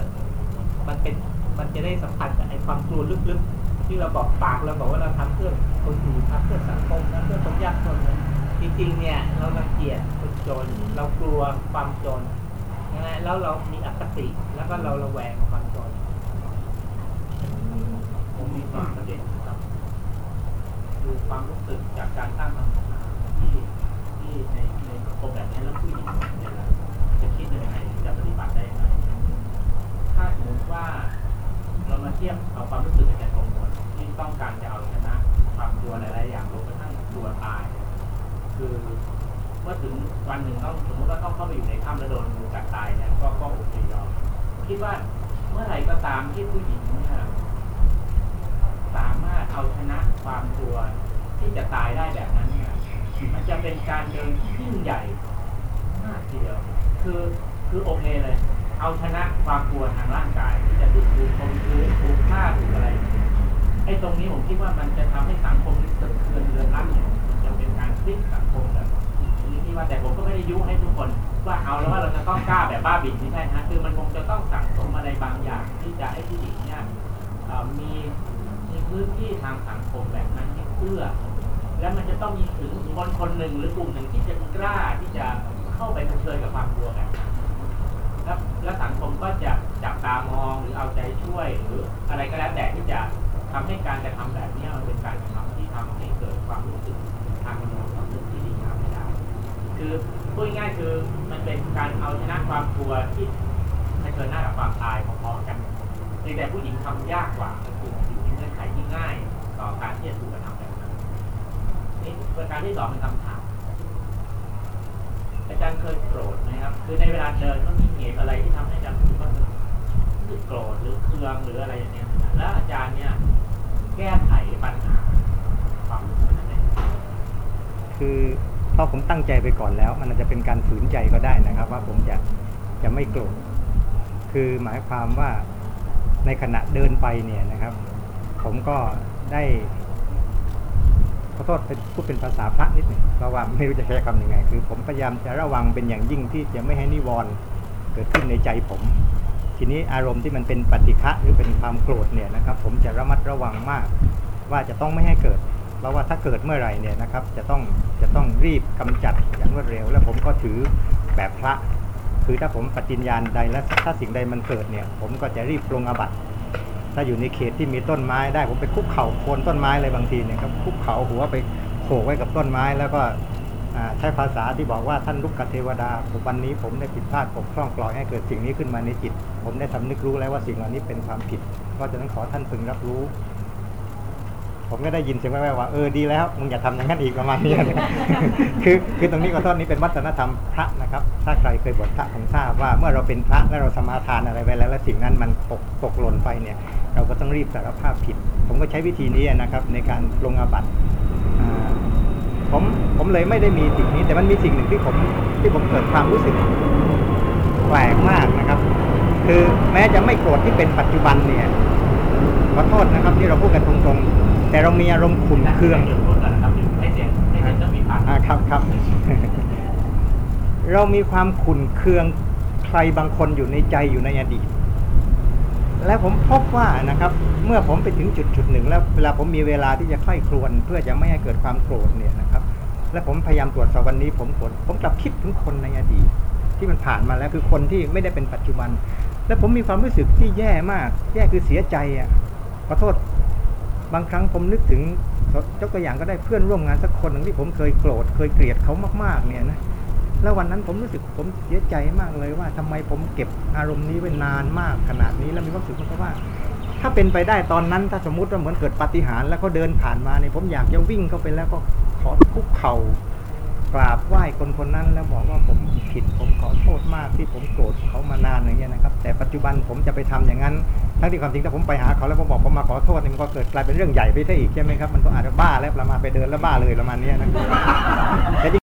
มันเป็นมันจะได้สัมผัสกับไอ้ความกลัวลึกๆ ที่เราบอกปากเราบอกว่าเราทำเพื่อคนอื่นทำเพื่อสังคมนะเพื่อคนยากจนนะจริงๆ เนี่ยเรารังเกียจคนจน เรากลัวความจนนะฮะแล้วเรามีอคติแล้วก็เราระแวงความจนผมมีสองประเด็นนะครับคือความรู้สึกจากการ คือหมายความว่าในขณะเดินไปเนี่ยนะครับ ผมก็ได้ขอโทษเป็นพูดเป็นภาษาพระนิดหนึ่งเพราะว่าไม่รู้จะใช้คำยังไง คือ ผมพยายามจะระวังเป็นอย่างยิ่งที่จะไม่ให้นิวรณ์เกิดขึ้นในใจผม ทีนี้อารมณ์ที่มันเป็นปฏิฆะหรือเป็นความโกรธเนี่ยนะครับ ผมจะระมัดระวังมาก ว่าจะต้องไม่ให้เกิด เพราะว่าถ้าเกิดเมื่อไหร่เนี่ยนะครับ จะต้องจะต้องรีบกำจัดอย่างรวดเร็ว แล้วผมก็ถือแบบพระ คือถ้าผมปฏิญญาณใดและถ้าสิ่งใดมันเกิดเนี่ย ผมก็จะรีบปรงอาบัติถ้าอยู่ในเขตที่มีต้นไม้ได้ผมไปคุกเข่าโคนต้นไม้เลยบางทีเนี่ยครับคุกเข่าหัวไปโขกไว้กับต้นไม้แล้วก็ใช้ภาษาที่บอกว่าท่านลุกกเทวดาผมวันนี้ผมได้ผิดพลาดปกคล้องปล่อยให้เกิดสิ่งนี้ขึ้นมาในจิต ผมได้สำนึกรู้แล้วว่าสิ่งเหล่านี้เป็นความผิด เพราะฉะนั้นขอท่านพึงรับรู้ ผมก็ได้ยินเสียงแว่วๆว่าเออดีแล้วมึงอย่าทำอย่างนั้นอีกประมาณนี้คือคือตรงนี้ขอโทษนี้เป็นวัฒนธรรมพระนะครับ ถ้าใครเคยบวชพระคงทราบว่าเมื่อเราเป็นพระและเราสมาทานอะไรไปแล้วแล้วสิ่งนั้นมันตกตกหล่นไปเนี่ย เราก็ต้องรีบสารภาพผิด ผมก็ใช้วิธีนี้นะครับ ในการลงอาบัติอ่าผมผมเลยไม่ได้มีสิ่งนี้ แต่มันมีสิ่งหนึ่งที่ผมที่ผมเกิดความรู้สึกแปลกมากนะครับ คือแม้จะไม่โกรธที่เป็นปัจจุบันเนี่ยขอโทษนะครับที่เราพูดกันตรงๆ แต่เรามีอารมณ์ขุ่นเคืองหยุดพูดก่อนนะครับให้เสียงให้เสียงต้องมีผ่านอ่าครับครับ เรามีความขุ่นเคืองใครบางคนอยู่ในใจอยู่ในอดีต และผมพบว่านะครับ เมื่อผมไปถึงจุดจุดหนึ่ง แล้วเวลาผมมีเวลาที่จะค่อยครวญเพื่อจะไม่ให้เกิดความโกรธเนี่ยนะครับ และผมพยายามตรวจสอบวันนี้ ผมผลผมกลับคิดถึงคนในอดีต ที่มันผ่านมาแล้วคือคนที่ไม่ได้เป็นปัจจุบัน และผมมีความรู้สึกที่แย่มาก แย่คือเสียใจอะขอโทษ บางครั้งผมนึกถึงยกตัวอย่างก็ได้เพื่อนร่วมงานสักคนหนึ่งที่ผมเคยโกรธเคยเกลียดเขามากๆเนี่ยนะแล้ววันนั้นผมรู้สึกผมเสียใจมากเลยว่าทำไมผมเก็บอารมณ์นี้ไว้นานมากขนาดนี้แล้วมีความรู้สึกเหมันก็ว่า ถ้าเป็นไปได้ตอนนั้นถ้าสมมุติว่าเหมือนเกิดปาฏิหาริย์แล้วเขาเดินผ่านมาเนี่ยผมอยากจะวิ่งเข้าไปแล้วก็ขอคุกเข่า กราบไหว้คนคนนั้น แล้วบอกว่าผมผิดผมขอโทษมากที่ผมโกรธเขามานานอย่างเงี้ยนะครับ แต่ปัจจุบันผมจะไปทำอย่างนั้นทั้งที่ความจริงถ้าผมไปหาเขาแล้วผมบอกผมมาขอโทษนี่มันก็เกิดกลายเป็นเรื่องใหญ่ไปซะอีกใช่ไหมครับมันก็อาจจะบ้าแล้วประมาณไปเดินแล้วบ้าเลยประมาณเนี้ยนะครับ